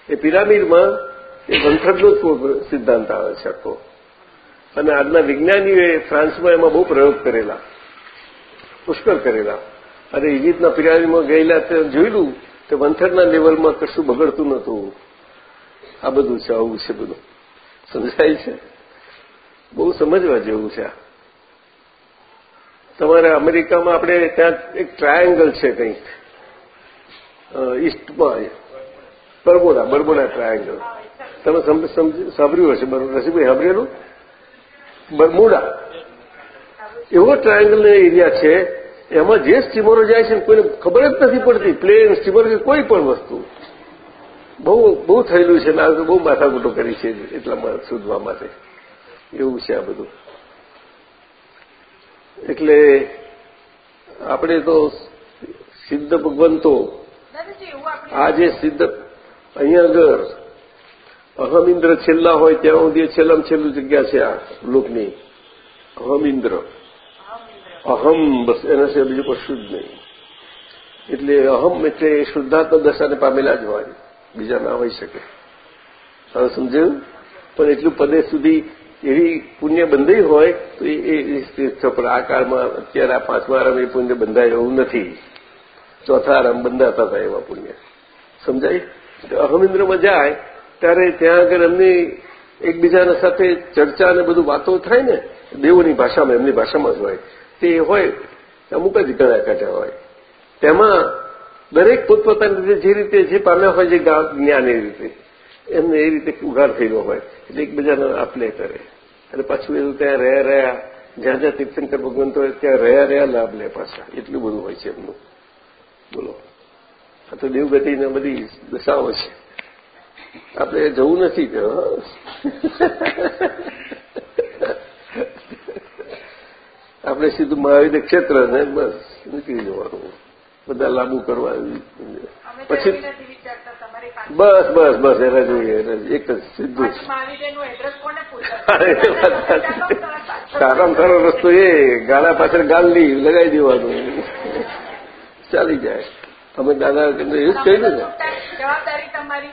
એ પિરામિડમાં એ વંથરનો સિદ્ધાંત આવે છે આખો. અને આજના વિજ્ઞાનીઓએ ફ્રાન્સમાં એમાં બહુ પ્રયોગ કરેલા. પુષ્કળ કરેલા. અને ઇજિપ્તના પિરામિડમાં ગયેલા તે જોયેલું કે વંથરના લેવલમાં કશું બગડતું નહોતું. આ બધું છે, આવું છે બધું. સમજાય છે? બહુ સમજવા જેવું છે તમારે અમેરિકામાં આપણે ત્યાં એક ટ્રાયેંગલ છે કંઈક. ઈસ્ટમાં બરબોડા બરબોડા ટ્રાયેંગલ. તમે સાંભળ્યું હશે રસીભાઈ સાંભળેલું? બરમુડા. એવો ટ્રાયેંગલ એરિયા છે, એમાં જે સ્ટીમરો જાય છે કોઈને ખબર જ નથી પડતી. પ્લેન સ્ટીમર કે કોઈ પણ વસ્તુ. બહુ બહુ થયેલું છે ને, આ બહુ માથાકૂટો કરી છે એટલા શોધવા માટે. એવું છે આ બધું. એટલે આપણે તો સિદ્ધ ભગવંતો આ જે સિદ્ધ અહીંયા આગળ અહમિન્દ્ર છેલ્લા હોય ત્યાં સુધી છેલ્લામાં છેલ્લું જગ્યા છે આ લોકની. અહમિન્દ્ર. અહમ બસ એના સિવાય બીજું કશું જ નહીં. એટલે અહમ એટલે શુદ્ધાત્મ દશાને પામેલા જ હોય. બીજા ના હોઈ શકે. હવે સમજાયું? પણ એટલું પદે સુધી એવી પુણ્ય બંધાઈ હોય, તો એ સ્થિત છે આ કાળમાં અત્યારે આ પાંચમા આરામ એ પુણ્ય બંધાય એવું નથી. ચોથા આરામ બંધાતા હતા એવા પુણ્ય. સમજાય? અહમિન્દ્રમાં જાય, ત્યારે ત્યાં આગળ એમની એકબીજાના સાથે ચર્ચા અને બધું વાતો થાય ને, દેવોની ભાષામાં, એમની ભાષામાં જ હોય. તે હોય, અમુક જ ગણા કાઢ્યા હોય. તેમાં દરેક પોતપોતાની રીતે જે રીતે જે પામ્યા હોય, જે જ્ઞાન એ રીતે. એમને એ રીતે ઉઘાડ થયેલો હોય એટલે એકબીજાને આપલે કરે અને પાછું એવું ત્યાં રહ્યા રહ્યા જ્યાં જ્યાં તીર્થંકર ભગવંતો હોય ત્યાં રહ્યા રહ્યા લાભ લે પાછા. એટલું બધું હોય છે એમનું. બોલો. આ તો દેવગતિને બધી દશાઓ છે. આપણે જવું નથી કે આપણે સીધું મહાવીર ક્ષેત્ર ને બસ નીકળી જવાનું. બધા લાગુ કરવા. પછી બસ બસ બસ એને જોઈએ એક જ સીધું. એ. સારામાં સારો રસ્તો એ ગાળા પાછળ ગાલની લગાવી દેવાનું. ચાલી જાય. અમે દાદા એમને એવું જ કહ્યું ને? જવાબદારી તમારી.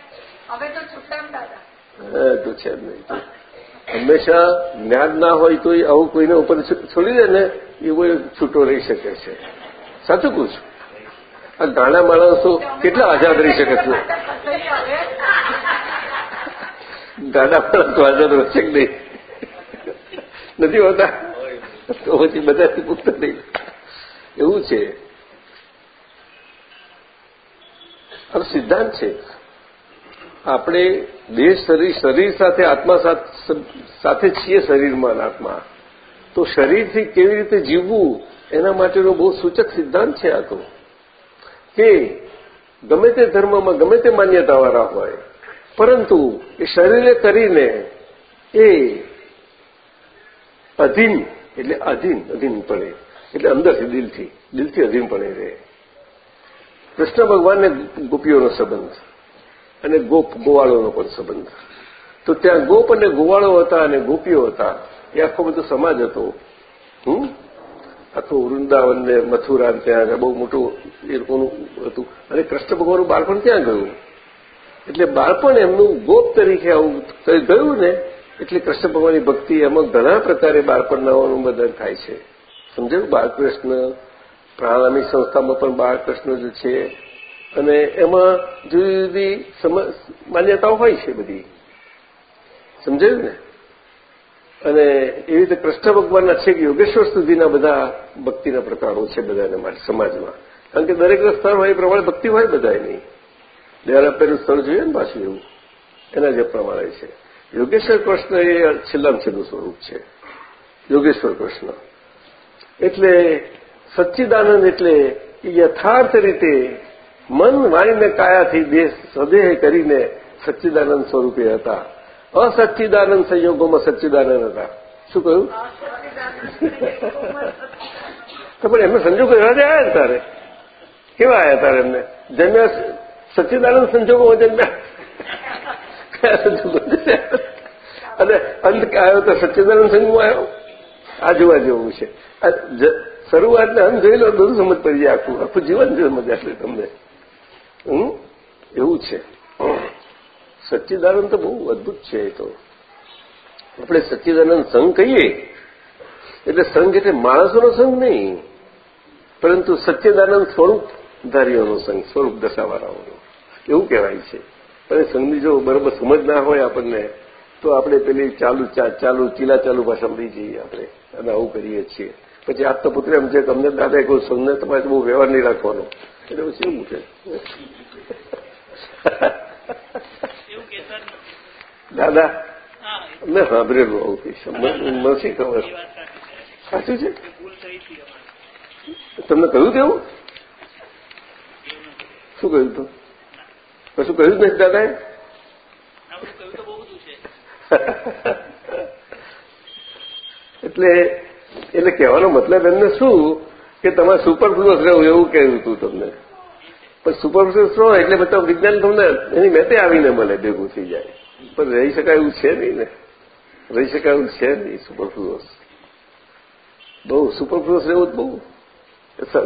હવે તો છૂટા દાદા. હા તો છે જ નહીં. હંમેશા જ્ઞાન ના હોય તો આવું કોઈને ઉપર છોડી દે ને એવો છૂટો રહી શકે છે. સાચું કહું છું. આ માણસો કેટલા આઝાદ રહી શકે છે? ગાડા માણસો આઝાદ રહેશે કે નહીં? નથી હોતા? તો પછી બધાથી મુક્ત નહીં એવું છે. આ સિદ્ધાંત છે. આપણે દેહ શરીર શરીર સાથે, આત્મા સાથે છીએ શરીરમાં આત્મા. તો શરીરથી કેવી રીતે જીવવું? એના માટેનો બહુ સૂચક સિદ્ધાંત છે આ તો. કે ગમે તે ધર્મમાં ગમે તે માન્યતાવાળા હોય, પરંતુ એ શરીરે કરીને એ અધીન, એટલે અધીન અધીન પડે એટલે અંદરથી દિલથી દિલથી અધીન પડે રહે. કૃષ્ણ ભગવાનને ગોપીઓનો સંબંધ અને ગોપ, ગોવાળોનો પણ સંબંધ. તો ત્યાં ગોપ અને ગોવાળો હતા અને ગોપીઓ હતા, એ આખો બધો સમાજ હતો. હમ? આખું વૃંદાવન ને મથુરા ત્યાં બહુ મોટું એ લોકોનું હતું. અને કૃષ્ણ ભગવાનનું બાળપણ ત્યાં ગયું? એટલે બાળપણ એમનું ગોપ તરીકે આવું ગયું ને, એટલે કૃષ્ણ ભગવાનની ભક્તિ એમાં ઘણા પ્રકારે બાળપણના અનુમોદન થાય છે. સમજાયું? બાળકૃષ્ણ પ્રાણામી સંસ્થામાં પણ બાળકૃષ્ણ જ છે. અને એમાં જુદી જુદી માન્યતાઓ હોય છે બધી. સમજાયું ને? અને એવી રીતે કૃષ્ણ ભગવાનના છે કે યોગેશ્વર સુધીના બધા ભક્તિના પ્રકારો છે બધાને માટે સમાજમાં. કારણ કે દરેક સ્થળ હોય એ પ્રમાણે ભક્તિ હોય બધાય નહીં. લેર પહેલું સ્થળ જોઈએ ને પાછું એવું. એના જે પ્રમાણે છે. યોગેશ્વર કૃષ્ણ એ છેલ્લામાં છેલ્લું સ્વરૂપ છે. યોગેશ્વર કૃષ્ણ. એટલે સચ્ચિદાનંદ એટલે યથાર્થ રીતે મન વાણીને કાયાથી દેહ સદેહ કરીને સચ્ચિદાનંદ સ્વરૂપે હતા. અસચ્ચિદાનંદ સંયોગોમાં સચ્ચિદાનંદ હતા. શું કહ્યું? તો પણ એમને સંજોગો એવા જ આવ્યા તારે. કેવા આવ્યા તારે એમને? જન્મ્યા સચ્ચિદાનંદ સંજોગોમાં જન્મ્યા સંજોગો અને અંત આવ્યો તો સચ્ચિદાનંદ સંઘમાં આવ્યો આ જોવા જેવું છે શરૂઆતને અંત જોઈ લો બધું સમજ પડી જાય આખું. આખું જીવન સમજ આપે તમને. હમ? એવું છે. સચ્ચિદાનંદ તો બહુ અદભુત છે એ તો. આપણે સચ્ચિદાનંદ સંઘ કહીએ, એટલે સંઘ એટલે માણસોનો સંઘ નહીં, પરંતુ સચ્ચિદાનંદ સ્વરૂપધારીઓનો સંઘ, સ્વરૂપ દશાવાળાઓનો. એવું કહેવાય છે. પણ સંઘની જો બરાબર સમજ ના હોય આપણને, તો આપણે પેલી ચાલુ ચાલુ, ચીલા ચાલુ ભાષામાં લઈ જઈએ આપણે, અને આવું કરીએ છીએ. પછી આજ તો પુત્ર એમ છે કે અમને દાદા કોઈ સંઘને તમારે બહુ વ્યવહાર નહીં રાખવાનો. એટલે એવું છે. દાદા અમને સાંભળેલું આવું કહીશ નથી ખબર સાચું છે તમને કહ્યું તેવું શું કહ્યું તું કશું કહ્યું જ નથી દાદાએ એટલે એટલે કહેવાનો મતલબ એમને શું કે તમારે સુપરફ્લુઅસ રહેવું એવું કહ્યું હતું તમને પણ સુપરફ્લુઅસ રહો એટલે બધા વિજ્ઞાન તમને એની મેતે આવીને મળે ભેગું થઈ જાય પણ રહી શકાય એવું છે નહીં ને? રહી શકાય એવું છે નહીં સુપરફ્લુઅસ બહુ સુપરફ્લુઅસ રહેવું બહુ.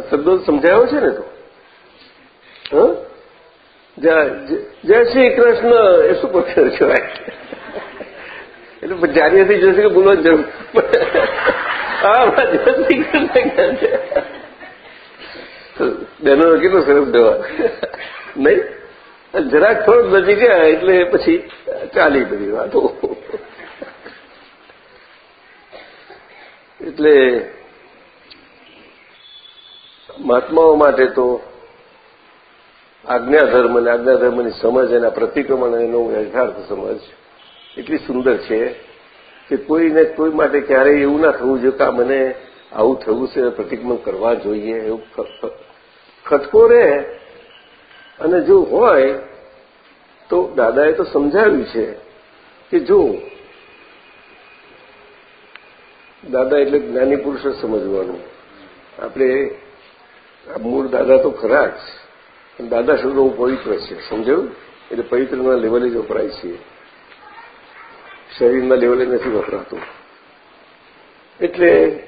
શબ્દો સમજાયો છે ને તો. જય શ્રી કૃષ્ણ એ સુપરફ્લુઅસ કહેવાય. એટલે જાણીએથી જશે કે બોલવાની જરૂર. હા જય શ્રી કૃષ્ણ બહેનો કેટલો સરસ દવા નહીં? જરાક થોડોક નજીક ગયા એટલે પછી ચાલી બધી વાતો. એટલે મહાત્માઓ માટે તો આજ્ઞાધર્મ અને આજ્ઞાધર્મની સમજ એના પ્રતિક્રમણ એનો યથાર્થ સમજ એટલી સુંદર છે કે કોઈને કોઈ માટે ક્યારેય એવું ના થવું જોઈએ કે આ મને આવું થવું છે, પ્રતિક્રમણ કરવા જોઈએ, એવું ખટકો રહે અને જો હોય, તો દાદાએ તો સમજાવ્યું છે કે જો દાદા એટલે જ્ઞાની પુરુષ સમજવાનું. આપણે મૂળ દાદા તો ખરા જ. દાદા શબ્દ બહુ પવિત્ર છે, સમજાયું? એટલે પવિત્રના લેવલે જ વપરાય છે. શરીરના લેવલે નથી વપરાતું. એટલે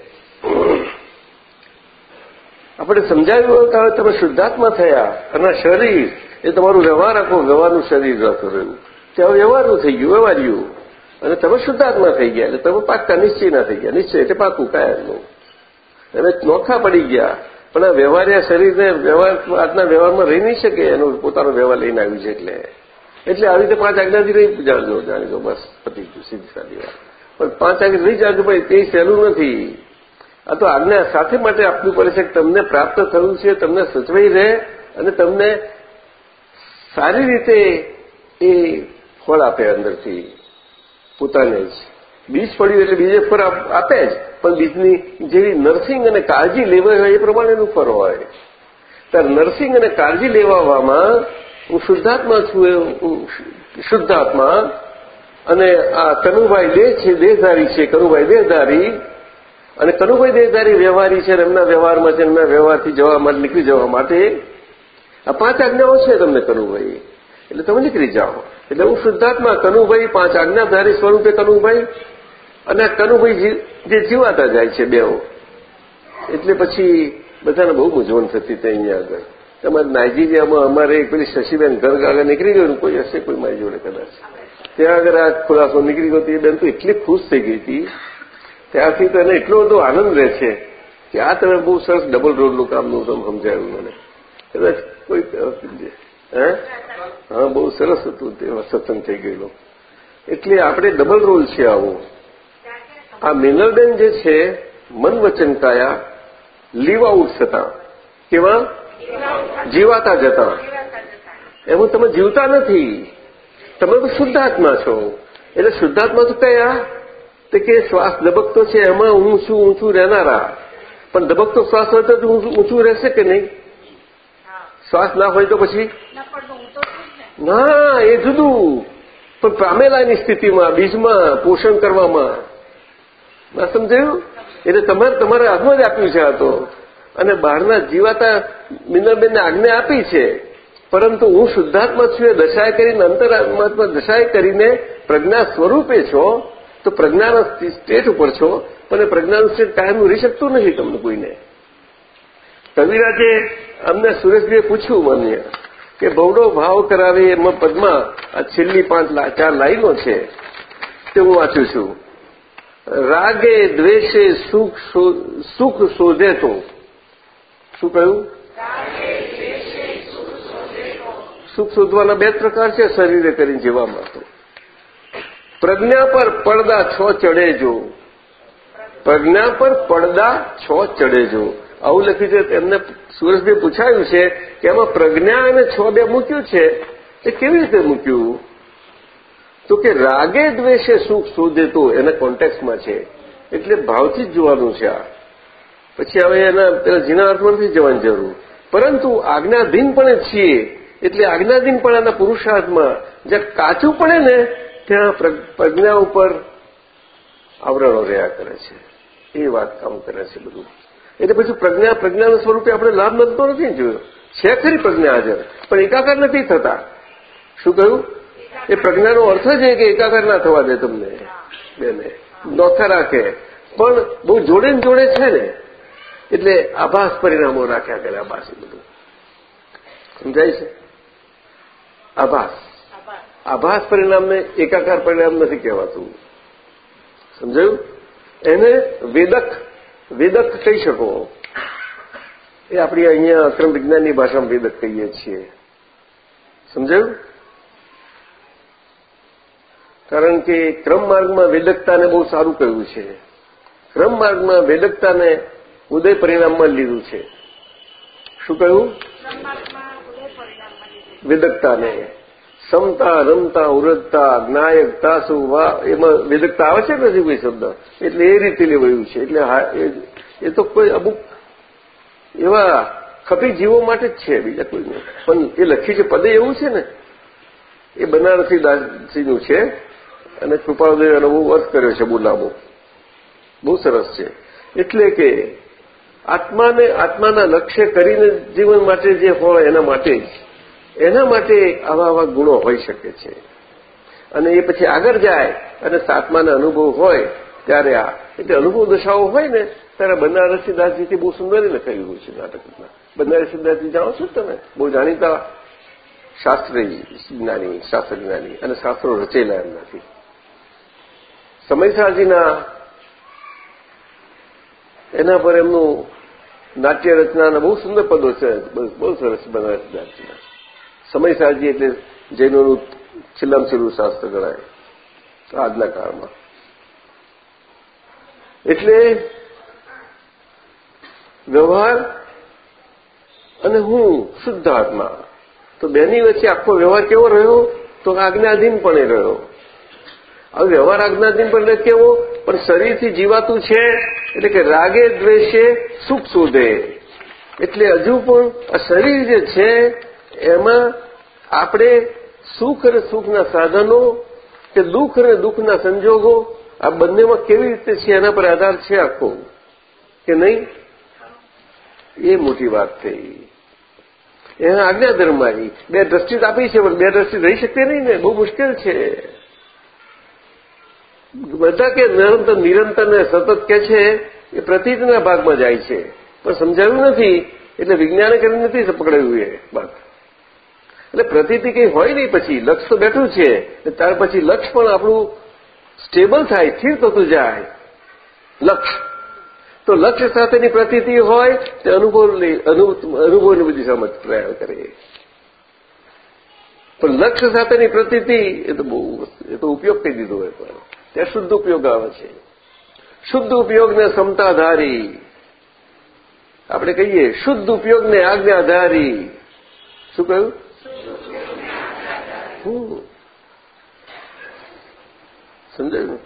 આપણે સમજાવ્યું કે તમે શુદ્ધાત્મા થયા. અને શરીર, એ તમારું વ્યવહાર આખો વ્યવહારનું શરીર રાખો રહ્યું. ત્યાં વ્યવહારનું થઈ ગયું વ્યવહાર્યું અને તમે શુદ્ધાત્મા થઈ ગયા, એટલે તમે પાક્કા નિશ્ચય ના થઈ ગયા. નિશ્ચય એટલે પાકું કાયમનું અને નોખા પડી ગયા. પણ આ વ્યવહારિયા શરીરને વ્યવહાર, આજના વ્યવહારમાં રહી નહીં શકે. એનો પોતાનો વ્યવહાર લઈને આવ્યું છે એટલે. એટલે આવી રીતે પાંચ આજ્ઞાથી નહીં જાણજો, જાણીજો. બસ, પતી ગયું, સીધી સાદી વાત. પણ પાંચ આજ્ઞા નહીં જાણજો, ભાઈ, તે સહેલું નથી. આ તો આજ્ઞા સાથે માટે આપવી પડે છે કે તમને પ્રાપ્ત થયું છે, તમને સચવાઈ રહે અને તમને સારી રીતે એ ફળ આપે અંદરથી, પોતાને જ. બીજ પડ્યું એટલે બીજે ફળ આપે જ. પણ બીજની જેવી નર્સિંગ અને કાળજી લેવાય હોય એ પ્રમાણેનું ફળ હોય. ત્યારે નર્સિંગ અને કાળજી લેવામાં હું શુદ્ધાત્મા છું એ શુદ્ધાત્મા. અને આ કનુભાઈ દેહ છે, દેહધારી છે, કનુભાઈ દેહધારી અને કનુભાઈ દેહધારી વ્યવહારી છે એમના વ્યવહારમાં છે, એમના વ્યવહારથી જવા માટે, નીકળી જવા માટે, આ પાંચ આજ્ઞાઓ છે તમને કનુભાઈ એટલે તમે નીકળી જાઓ. એટલે હું શુદ્ધાત્મા કનુભાઈ પાંચ આજ્ઞાધારી સ્વરૂપે કનુભાઈ અને કનુભાઈ જે જીવાતા જાય છે બેઓ. એટલે પછી બધાને બહુ મૂંઝવણ થતી હતી અહીંયા આગળ. તમારે નાઇજીરિયામાં અમારે એક પેલી શશીબેન ઘર આગળ નીકળી ગયું કોઈ હશે કોઈ મારી જોડે કદાચ. ત્યાં આગળ આ ખુલાસો નીકળી ગયો એ બેન તો એટલી ખુશ થઈ ગઈ હતી. ત્યારથી તો એને એટલો બધો આનંદ રહે છે કે આ તમે બહુ સરસ ડબલ રોડનું કામનું સમજાયું મને. કદાચ કોઈ હે? બહુ સરસ હતું તે સત્સંગ થઈ ગયેલો. એટલે આપણે ડબલ રોલ છે આવો. આ મિનલબેન જે છે, મન વચન કાયા, લીવ આઉટ થતા. કેવા? જીવાતા જતા. એમાં તમે જીવતા નથી. તમે તો શુદ્ધાત્મા છો. એટલે શુદ્ધાત્મા તો કયા? તે કે શ્વાસ ધબકતો છે એમાં હું છું ઊંચું રહેનારા. પણ ધબકતો શ્વાસ હોય તો ઊંચું રહેશે કે નહીં? શ્વાસ ના હોય તો પછી? ના એ જુદું. પણ પામેલાની સ્થિતિમાં બીજમાં પોષણ કરવામાં. ના સમજાયું? એટલે તમારે તમારે હાથમાં જ આપ્યું છે આ તો. અને બહારના જીવાતા મિનલબેનને આજ્ઞા આપી છે. પરંતુ હું શુદ્ધાત્મા છું એ દશાએ કરીને અંતરાત્મા દશાએ કરીને પ્રજ્ઞા સ્વરૂપે છો તો પ્રજ્ઞાના સ્ટેટ ઉપર છો પણ પ્રજ્ઞાનું સ્ટેટ કાયમનું રહી શકતું નથી તમને કોઈને. કવિરાજે અમને સુરેશભાઈએ પૂછ્યું મને કે બહુડો ભાવ કરાવે એમાં પદમાં આ છેલ્લી પાંચ ચાર લાઈનો છે તે હું વાંચું છું. રાગે દ્વેષે સુખ સુખ શોધે તો. શું કહ્યું? સુખ શોધવાના બે પ્રકાર છે શરીરે કરીને જીવામાં તો. પ્રજ્ઞા પર પડદા છ ચડે જો. પ્રજ્ઞા પર પડદા છ ચડે જો. આવું લખ્યું છે એમને સુરેશભાઈ પૂછાયું છે કે એમાં પ્રજ્ઞા અને છ બે મૂક્યું છે. એ કેવી રીતે મૂક્યું? તો કે રાગે દ્વેષે સુખ શોધેતું એના કોન્ટેક્સમાં છે. એટલે ભાવથી જ જોવાનું છે આ. પછી હવે એના પેલા જીના અર્થમાં નથી જવાની જરૂર. પરંતુ આજ્ઞાધીનપણે છીએ. એટલે આજ્ઞાધીન પણ એના પુરુષાર્થમાં, જ્યાં કાચું પડે ને ત્યાં પ્રજ્ઞા ઉપર આવરણો રહ્યા કરે છે. એ વાત કામ કરે છે બધું. એટલે પછી પ્રજ્ઞા, પ્રજ્ઞાના સ્વરૂપે આપણે લાભ મળતો નથી જોયો. છે ખરી પ્રજ્ઞા હાજર, પણ એકાકાર નથી થતા. શું કહ્યું? એ પ્રજ્ઞાનો અર્થ છે કે એકાકાર ના થવા દે તમને. બેને. નોખા રાખે. પણ બહુ જોડે ને જોડે છે ને, એટલે આભાસ પરિણામો રાખ્યા કરે આભાસ બધું. સમજાય છે? આભાસ. આભાસ પરિણામને એકાકાર પરિણામ નથી કહેવાતું. સમજાયું? એને વેદક વેદક કહી શકો. એ આપણી અહીંયા અક્રમ વિજ્ઞાનની ભાષામાં વેદક કહીએ છીએ. સમજાયું? કારણ કે ક્રમ માર્ગમાં વેદકતાને બહુ સારું કહ્યું છે. ક્રમ માર્ગમાં વેદકતાને ઉદય પરિણામમાં લીધું છે. શું કહ્યું? વેદકતાને. સમતા રમતા, ઉરજતા જ્ઞાયક શું? વા, એમાં વેદકતા આવે છે નથી કોઈ શબ્દ? એટલે એ રીતે લેવાયું છે. એટલે એ તો કોઈ અમુક એવા ખપી જીવો માટે જ છે બીજા કોઈને. પણ એ લખ્યું છે પદે એવું છે ને? એ બનારસી દાસજીનું છે. અને કૃપાળદેવ એનો બહુ અર્થ કર્યો છે બહુ બહુ સરસ છે. એટલે કે આત્માને, આત્માના લક્ષ્ય કરીને જીવન માટે જે હોય એના માટે જ. એના માટે આવા આવા ગુણો હોઈ શકે છે. અને એ પછી આગળ જાય અને સાતમાના અનુભવ હોય ત્યારે આ, એટલે અનુભવ દશાઓ હોય ને, ત્યારે બનારસી દાસજીથી બહુ સુંદર લખાયું છે નાટકમાં. બનારસી દાસજી જાણો છો તમે? બહુ જાણીતા શાસ્ત્રી, જ્ઞાની, શાસ્ત્ર જ્ઞાની અને શાસ્ત્રો રચેલા એમનાથી. સમયસાજીના એના પર એમનું નાટ્ય રચનાના બહુ સુંદર પદો છે. બહુ સરસ બનારસી દાસજીના સમય સાજી એટલે જૈનોનું છેલ્લામાં છેલ્લું શાસ્ત્ર ગણાય. આજના કાળમાં. એટલે વ્યવહાર અને હું શુદ્ધ આત્મા. તો બેની વચ્ચે આખો વ્યવહાર કેવો રહ્યો? તો આજ્ઞાધીનપણે રહ્યો. હવે વ્યવહાર આજ્ઞાધીન પણ કેવો? પણ શરીરથી જીવાતું છે, એટલે કે રાગે, દ્વેષે, સુખ શોધે. એટલે હજુ પણ આ શરીર જે છે, એમાં આપણે સુખ અને સુખના સાધનો કે દુઃખ અને દુઃખના સંજોગો આ બંનેમાં કેવી રીતે છે એના પર આધાર છે આખો? કે નહીં? એ મોટી વાત થઈ. એના આજ્ઞા ધર્મમાં બે દ્રષ્ટિ આપી છે, પણ બે દ્રષ્ટિ રહી શકીએ નહીં ને. બહુ મુશ્કેલ છે. બધા કે નિરંતર નિરંતર ને સતત કે છે, એ પ્રતીતના ભાગમાં જાય છે. પણ સમજાવ્યું નથી. એટલે વિજ્ઞાને કરી નથી પકડાયું એ વાત. એટલે પ્રતિતિ કંઈ હોય નહીં પછી. લક્ષ તો બેઠું છે. ત્યાર પછી લક્ષ પણ આપણું સ્ટેબલ થાય, સ્થિર થતું જાય. લક્ષ. તો લક્ષ્ય સાથેની પ્રતિતિ હોય, તે અનુભવ અનુભવની બધી સમજ પ્રયાણ કરે. પણ લક્ષ્ય સાથેની પ્રતિતિ, એ તો બહુ એ તો ઉપયોગ કહી દીધો હોય પણ. ત્યાં શુદ્ધ ઉપયોગ આવે છે. શુદ્ધ ઉપયોગને ક્ષમતાધારી આપણે કહીએ, શુદ્ધ ઉપયોગને આજ્ઞાધારી. શું કહ્યું? સમજાયું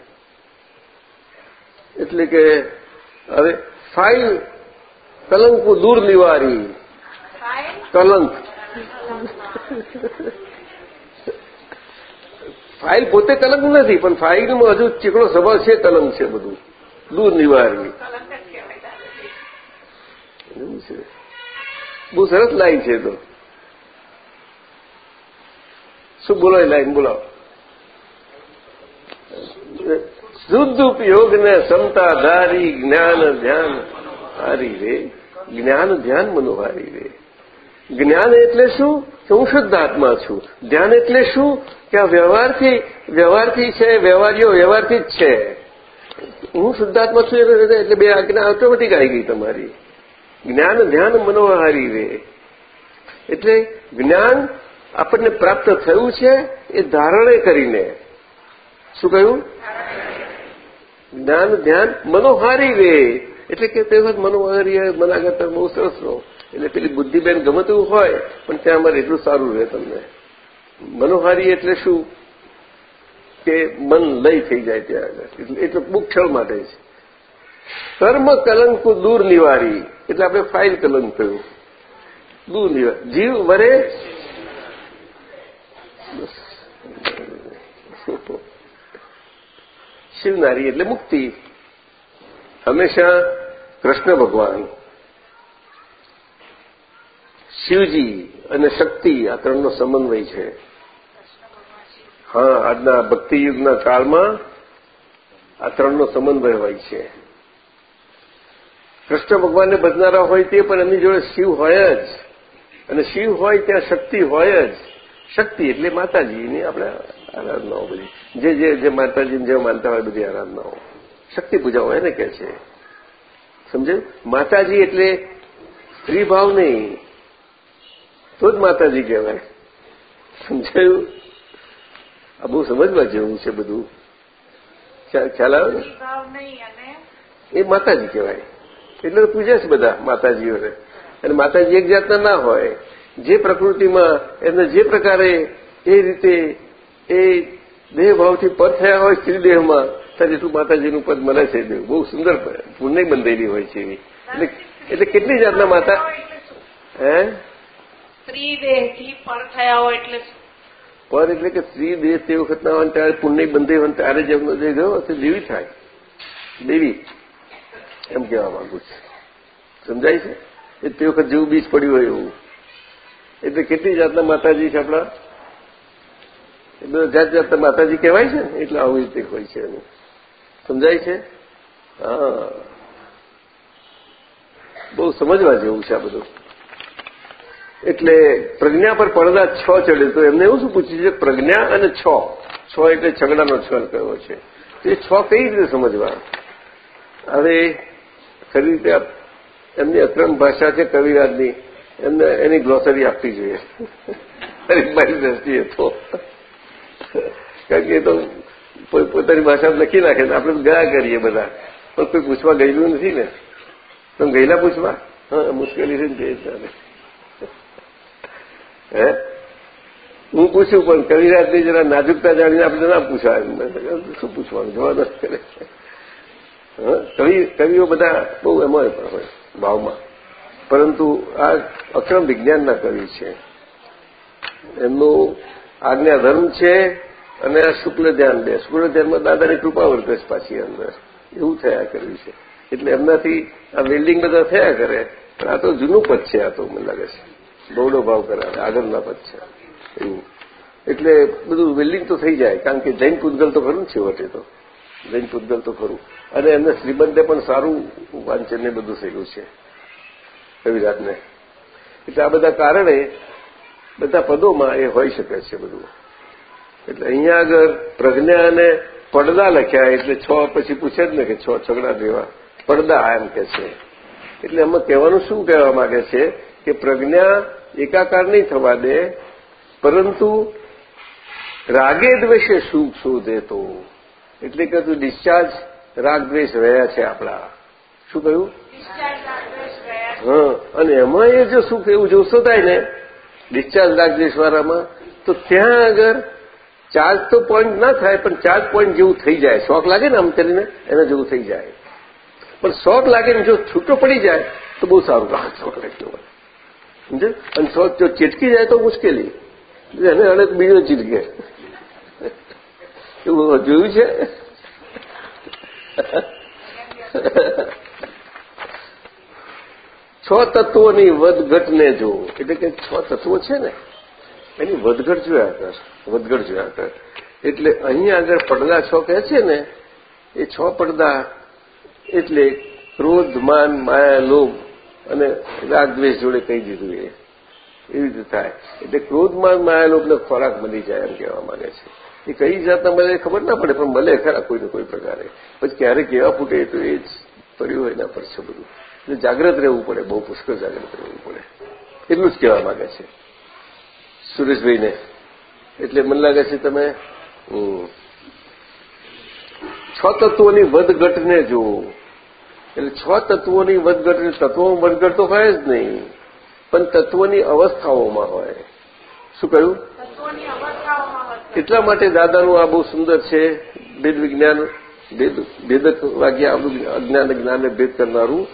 એટલે કે હવે ફાઇલ કલંકો દૂર નિવારી. કલંક. ફાઇલ પોતે કલંક નથી પણ ફાઇલમાં હજુ ચીકણો સભા છે કલંક છે બધું. દૂર નિવારવી છે બહુ સરસ લાઈન છે તો. શું બોલો એ લાઈન, બોલો. શુદ્ધ ને ક્ષમતા ધારી જ્ઞાન ધ્યાન હારી રે. જ્ઞાન ધ્યાન મનોહારી રે. જ્ઞાન એટલે શું? કે હું શુદ્ધ આત્મા છું. ધ્યાન એટલે શું? કે આ વ્યવહારથી વ્યવહારથી છે, વ્યવહારીઓ વ્યવહારથી જ છે. હું શુદ્ધાત્મા છું એટલે બે આજ્ઞા ઓટોમેટિક આવી ગઈ તમારી. જ્ઞાન ધ્યાન મનોહારી રે. એટલે જ્ઞાન આપણને પ્રાપ્ત થયું છે એ ધારણે કરીને. શું કહ્યું? જ્ઞાન, ધ્યાન, મનોહારી રે એટલે કે તે વખત મનોહારી મનાગત બહુ સરસ રહો. એટલે પેલી બુદ્ધિબેન ગમતું હોય, પણ ત્યાં અમારે એટલું સારું રહે તમને. મનોહારી એટલે શું? કે મન લય થઈ જાય ત્યાં આગળ. એટલે બુક ક્ષણ માટે છે. કર્મ કલંક દૂર નિવારી. એટલે આપણે ફાઇલ કલંક થયું દૂર નિવાર. જીવ વરે શિવનારી એટલે મુક્તિ. હંમેશા કૃષ્ણ ભગવાન, શિવજી અને શક્તિ આ ત્રણનો સમન્વય છે. હા, આજના ભક્તિયુગના કાળમાં આ ત્રણનો સમન્વય હોય છે. કૃષ્ણ ભગવાનને ભજનારા હોય તે પણ એમની જોડે શિવ હોય જ. અને શિવ હોય ત્યાં શક્તિ હોય જ. શક્તિ એટલે માતાજીની આપણે આરાધનાઓ બધી. જે જે જે માતાજીને જે માનતા હોય બધી આરાધનાઓ શક્તિ પૂજાઓ એને કહે છે. સમજાયું? માતાજી એટલે સ્ત્રી ભાવ નહીં. તો જ માતાજી કહેવાય. સમજાયું? આ બહુ સમજવા જેવું છે બધું. ખ્યાલ આવે ને? એ માતાજી કહેવાય. એટલે પૂજે છે બધા માતાજીઓને. અને માતાજી એક જાતના ના હોય. જે પ્રકૃતિમાં એમને જે પ્રકારે એ રીતે એ દેહભાવથી પદ થયા હોય સ્ત્રી દેહમાં ત્યારે જેટલું માતાજીનું પદ મળે છે બહુ સુંદર પુણ્ય બંધેલી હોય છે એવી એટલે એટલે કેટલી જાતના માતા હે? સ્ત્રી દેહથી પર થયા હોય એટલે પર એટલે કે સ્ત્રી દેહ તે વખતના હોય ત્યારે પુણ્ય બંધે હોય ત્યારે જ એમનો જે ગયો તે દેવી થાય. દેવી. એમ કહેવા માંગુ છું. સમજાય છે? એ તે વખત જેવું બીજ પડ્યું હોય એવું. એટલે કેટલી જાતના માતાજી છે આપણા? જાત જાતના માતાજી કહેવાય છે એટલે આવી રીતે હોય છે એનું. સમજાય છે? હા. બહુ સમજવા જેવું છે આ બધું. એટલે પ્રજ્ઞા પર પડદા છ ચડે, તો એમને એવું શું પૂછ્યું છે? પ્રજ્ઞા અને છ. છ એટલે છગડાનો છ કયો છે? એ છ કઈ રીતે સમજવા? હવે ખરી રીતે એમની અક્રમ ભાષા છે કવિરાજની. એમને એની ગ્લોસરી આપવી જોઈએ. મારી દ્રષ્ટિએ તો. કારણ કે એ તો પોતાની ભાષા લખી નાખે ને આપણે ગયા કરીએ બધા. પણ કોઈ પૂછવા ગયેલું નથી ને. તમે ગયેલા પૂછવા? હા, મુશ્કેલી છે ને હે? હું પૂછ્યું પણ કવિરાજની જરા નાજુકતા જાણીને આપણે ના પૂછાય. શું પૂછવાનું? જવા નથી કરે. કવિ, કવિઓ બધા બહુ એમાં હોય, ભાવમાં. પરંતુ આ અક્રમ વિજ્ઞાનના કવિ છે. એમનું આજ્ઞા છે અને શુક્લ ધ્યાન બે. શુક્લ ધ્યાનમાં દાદાની કૃપા વર્તે છે પાછી અંદર. એવું થયા કર્યું છે. એટલે એમનાથી આ વેલ્ડિંગ બધા થયા કરે, પણ આ તો જૂનું પદ છે, આ તો મને લાગે છે. બહુડો ભાવ કરાવે, આગળના પદ છે. એવું. એટલે બધું વેલ્ડિંગ તો થઈ જાય, કારણ કે જૈન પૂતગલ તો ખરું છે વટે તો. જૈન પૂતગલ તો ખરું. અને એમને શ્રીબંધે પણ સારું વાંચનને બધું થયેલું છે. કવિરાજને એટલે આ બધા કારણે બધા પદોમાં એ હોઈ શકે છે બધું. એટલે અહીંયા આગળ પ્રજ્ઞાને પડદા લખ્યા એટલે છ પછી પૂછે જ ને કે છ છગડા દેવા પડદા એમ કે છે. એટલે એમાં કહેવાનું શું કહેવા માંગે છે કે પ્રજ્ઞા એકાકાર નહીં થવા દે, પરંતુ રાગે દ્વેષે સુખ શોધે તો. એટલે કે તું ડિસ્ચાર્જ રાગ દ્વેષ રહ્યા છે આપણા. શું કહ્યું? હા, અને એમાં એ જો સુખ એવું જો શોધાય ને, ડિસ્ચાર્જ રાગ દ્વેષવાળામાં તો ત્યાં આગળ ચાર્જ તો પોઈન્ટ ના થાય, પણ ચાર્જ પોઈન્ટ જેવું થઈ જાય. શોખ લાગે ને આમ કરીને, એના જેવું થઈ જાય. પણ શોખ લાગે ને જો છૂટો પડી જાય, તો બહુ સારું રાહત શોખ લાગ્યો હોય. સમજે અને શોખ જો ચીટકી જાય તો મુશ્કેલી. એને અડે બીજો ચીટકે. એવું જોયું છે? છ તત્વોની વધઘટને જોવો. એટલે કે છ તત્વો છે ને, એની વધઘટ જોયા કર વધઘટ જોયા કર. એટલે અહીંયા આગળ પડદા છ કહે છે ને, એ છ પડદા એટલે ક્રોધ, માન, માયા, લોભ અને રાગદ્વેષ જોડે કહી દીધું એ. એવી રીતે થાય. એટલે ક્રોધમાન માયા, લોભને ખોરાક મળી જાય એમ કહેવા માંગે છે. એ કઈ જાતના મળે ખબર ના પડે, પણ મળે ખરા કોઈને કોઈ પ્રકારે. પછી ક્યારેક એવા ફૂટે તો એ જ પડ્યું હોય એના પર છે બધું. એટલે જાગ્રત રહેવું પડે બહુ પુષ્કળ જાગ્રત રહેવું પડે. એટલું જ કહેવા માંગે છે. સુરેશભાઈને. એટલે મને લાગે છે તમે છ તત્વોની વધઘટને જુઓ. એટલે છ તત્વોની વધઘટ તત્વોમાં વધઘટ તો હોય જ નહીં પણ તત્વોની અવસ્થાઓમાં હોય. શું કહ્યું? એટલા માટે દાદાનું આ બહુ સુંદર છે ભેદ વિજ્ઞાન ભેદક વાગ્યા અજ્ઞાન જ્ઞાનને ભેદ કરનારું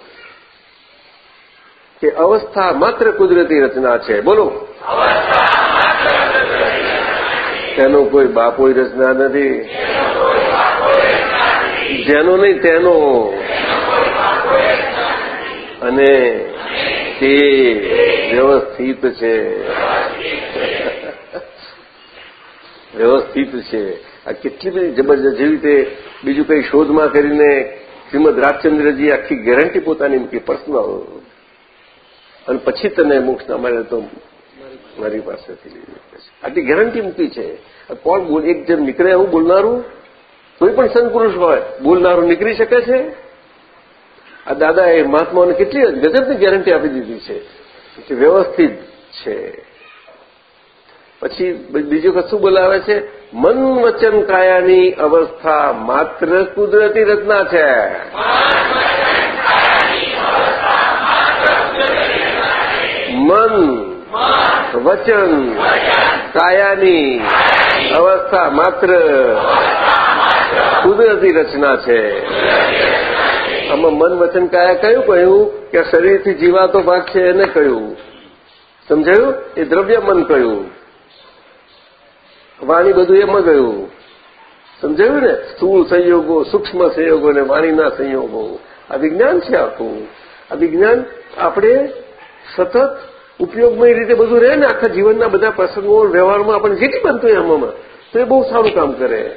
કે અવસ્થા માત્ર કુદરતી રચના છે. બોલો. તેનો કોઈ બાપોય રચના નથી. જેનો નહીં, તેનો. અને તે વ્યવસ્થિત છે. વ્યવસ્થિત છે. આ કેટલી બધી જબરજસ્ત જેવી રીતે બીજું કંઈ શોધમાં કરીને શ્રીમદ રાજચંદ્રજી આખી ગેરંટી પોતાની મૂકી પર્સનલ અને પછી તને મોક્ષ ના મળે તો મારી પાસેથી આટલી ગેરંટી મૂકી છે. કોણ બોલ એક જેમ નીકળે એવું બોલનારું? કોઈ પણ સંતપુરુષ હોય. બોલનારું નીકળી શકે છે? આ દાદાએ મહાત્માઓને કેટલી ગજબની ગેરંટી આપી દીધી છે. કે વ્યવસ્થિત છે. પછી બીજું કશું બોલાવે છે? મન વચન કાયાની અવસ્થા માત્ર કુદરતી રચના છે. મન, વચન, કાયાની અવસ્થા માત્ર કુદરતી રચના છે. આમાં મન, વચન, કાયા કયું કહ્યું? કે શરીરથી જીવાતો ભાગ છે એને કહ્યું. સમજાયું? એ દ્રવ્ય મન કહ્યું. વાણી બધું એમાં ગયું. સમજાયું ને? સ્થૂળ સંયોગો, સૂક્ષ્મ સંયોગો અને વાણીના સંયોગો. આ વિજ્ઞાન છે આખું. આ વિજ્ઞાન આપણે સતત ઉપયોગમય રીતે બધું રહે ને, આખા જીવનના બધા પ્રસંગો વ્યવહારમાં આપણે જેટલી બનતું હોય આમાં તો એ બહુ સારું કામ કરે.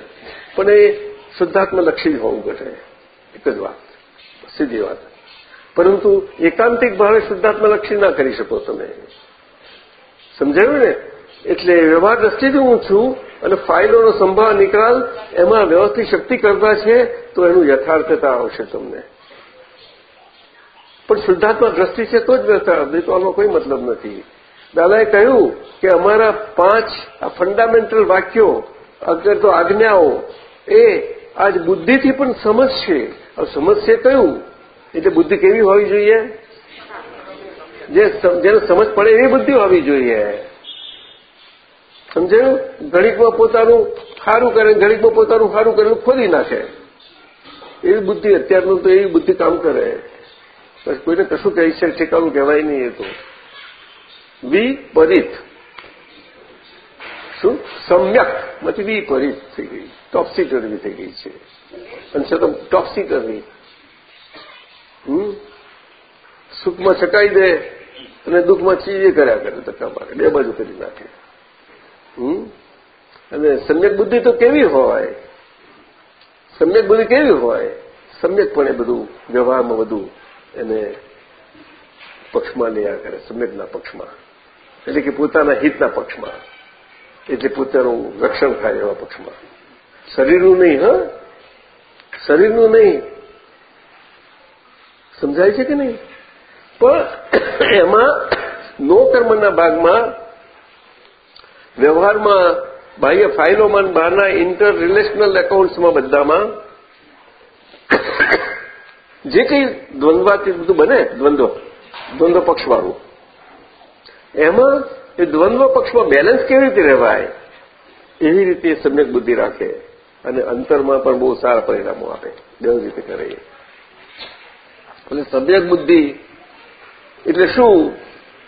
પણ એ શુદ્ધાત્મલક્ષી જ હોવું ઘટે એક જ વાત. સીધી વાત. પરંતુ એકાંતિક ભાવે શુદ્ધાત્મલક્ષી ના કરી શકો તમે. સમજાયું ને? એટલે વ્યવહાર દ્રષ્ટિથી હું છું અને ફાઇલોનો સંભાવ નિકાલ એમાં વ્યવસ્થિત શક્તિ કરતા છે, તો એનું યથાર્થતા આવશે તમને. પણ શુદ્ધાત્મા દ્રષ્ટિ છે તો જ વ્યવસ્થા નહીં તો આનો કોઈ મતલબ નથી. દાદાએ કહ્યું કે અમારા પાંચ આ ફંડામેન્ટલ વાક્યો, અગર તો આજ્ઞાઓ, એ આજ બુદ્ધિથી પણ સમજશે સમજશે કયું? એટલે બુદ્ધિ કેવી હોવી જોઈએ? જેને સમજ પડે એવી બુદ્ધિ હોવી જોઈએ. સમજાયું? ગણિતમાં પોતાનું સારું કરે, ગણિતમાં પોતાનું સારું કરેલું ખોલી નાખે. એવી બુદ્ધિ, અત્યારનું તો એવી બુદ્ધિ કામ કરે. કોઈને કશું કહી છે, ઠેકાણું કહેવાય નહીં એ તો. વિપરીત. શું? સમ્યક. માંથી વિપરીત થઈ ગઈ. ટોપસી કરવી થઈ ગઈ છે. અને છતાં ટોપસી હમ? સુખમાં છકાઈ દે અને દુઃખમાં ચીજે કર્યા કરે ધક્કા મારે. બે બાજુ કરી નાખે. હમ? અને સમ્યક બુદ્ધિ તો કેવી હોય? સમ્યક બુદ્ધિ કેવી હોય? સમ્યકપણે બધું, વ્યવહારમાં બધું. એને પક્ષમાં લેયા કરે સમ્યકના પક્ષમાં. એટલે કે પોતાના હિતના પક્ષમાં. એટલે પોતાનું રક્ષણ થાય એવા પક્ષમાં. શરીરનું નહીં, હ? શરીરનું નહીં. સમજાય છે કે નહીં? પણ એમાં નો કર્મના ભાગમાં વ્યવહારમાં બાહ્ય ફાઇલોમાં બહારના ઇન્ટર રિલેશનલ એકાઉન્ટ્સમાં બધામાં જે કંઈ દ્વંદ્વાતી બધું બને, દ્વંદ્વ દ્વંદ્વ પક્ષવાળું. એમાં એ દ્વંદ્વ પક્ષમાં બેલેન્સ કેવી રીતે રહેવાય? એવી રીતે સમ્યક બુદ્ધિ રાખે અને અંતરમાં પણ બહુ સારા પરિણામો આપે. બે રીતે કરે એટલે સમ્યક બુદ્ધિ એટલે શું?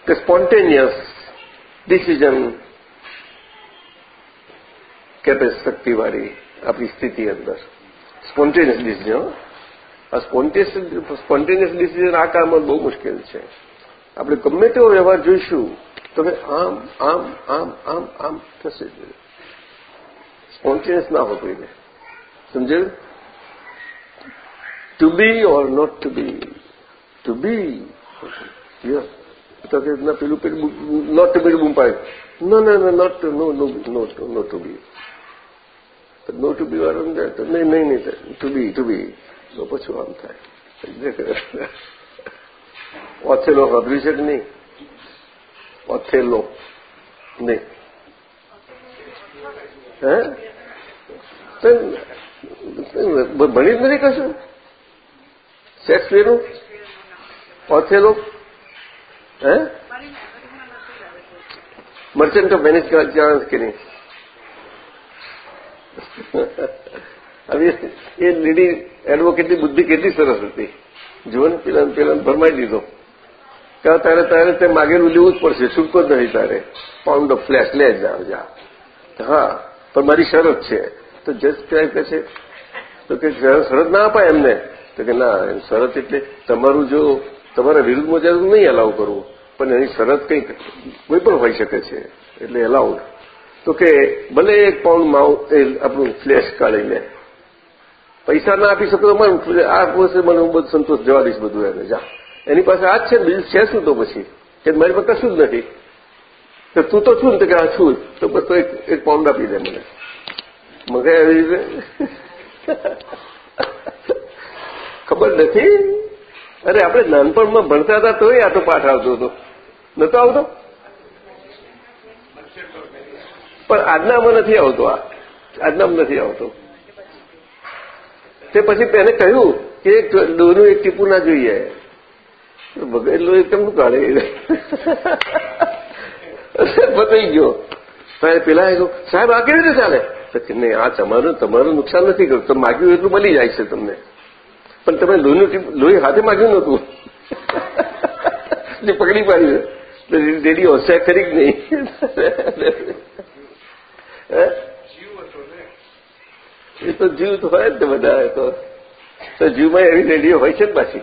કે સ્પોન્ટેનિયસ ડિસિઝન કેપેસ શક્તિવાળી આપણી સ્થિતિ અંદર. સ્પોન્ટેનિયસ ડિસિઝન આ સ્પોન્ટેનિયસ ડિસિઝન આ કામમાં બહુ મુશ્કેલ છે. આપણે ગમે તેવો વ્યવહાર જોઈશું, તમે આમ આમ આમ આમ આમ થશે. સ્પોન્ટેનિયસ ના હોય કોઈને સમજાયું? To be or not to be to be yes તો કે ના, પેલું પેલું નોટ ટુ બી બૂમ પાડે. No no no not no no no no to be no to be વાળો નહીં નહીં નહીં ટુ બી ટુ બી તો પછી આમ થાય ઓથેલો સાંભળ્યું છે કે નહીં ઓથેલો નહીં હે ભણી જ નથી કશું શેક્સપિયરનું ઓથેલો હે મર્ચન્ટ ઓફ વેનિસ જાણ કે નહીં હવે એ લેડી એડવોકેટની બુદ્ધિ કેટલી સરસ હતી. જુઓ ને, પેલા ભરમાઈ દીધો. કે તારે તારે તે માગેલું લેવું જ પડશે, છૂટકો જ નહીં તારે. પાઉન્ડ ઓફ ફ્લેશ લે જા જા. હા, પણ મારી શરત છે. તો જજ ક્યાં કહે છે, તો કે શરત ના અપાય એમને. તો કે ના શરત એટલે તમારું જો, તમારા વિરુદ્ધમાં જરૂર નહીં અલાઉ કરવું પણ એની શરત કંઈક કોઈ પણ હોઈ શકે છે, એટલે એલાઉડ તો કે ભલે એક પાઉન્ડ માઉ આપણું ફ્લેશ કાઢી લે. પૈસા ના આપી શકો તો આ વર્ષે મને હું બધું સંતોષ જવા દઈશ બધું એને. જા. એની પાસે આ જ છે બીજું છે શું તો પછી? કે મારી પાસે કશું જ નથી. તો તું તો છું ને તો કે આ છું તો બસ તો એક પાઉન્ડ આપી દે મને. મગે એવી રીતે ખબર નથી. અરે, આપણે નાનપણમાં ભણતા હતા તોય આ તો પાઠ આવતો હતો. નતો આવતો? પણ આજનામાં નથી આવતો આ. આજનામાં નથી આવતો. તે પછી એને કહ્યું કે એક લોહીનું એક ટીપું ના જોઈએ. ભગત લોહી કેમ કાઢે બતાઈ ગયો. સાહેબ પેલા કહ્યું, સાહેબ, આ કેવી રીતે ચાલે? નહીં, આ તમારું તમારું નુકસાન નથી કર્યું તમે માગ્યું એટલું મળી જાય છે તમને. પણ તમે લોહીનું લોહી હાથે માગ્યું નહોતું. જે પકડી પાડ્યું રેડી હોશિયાર ખરી જ નહીં? એ તો જીવ તો હોય જ ને બધા તો. જીવમાં એવી રેડીઓ હોય છે ને પાછી.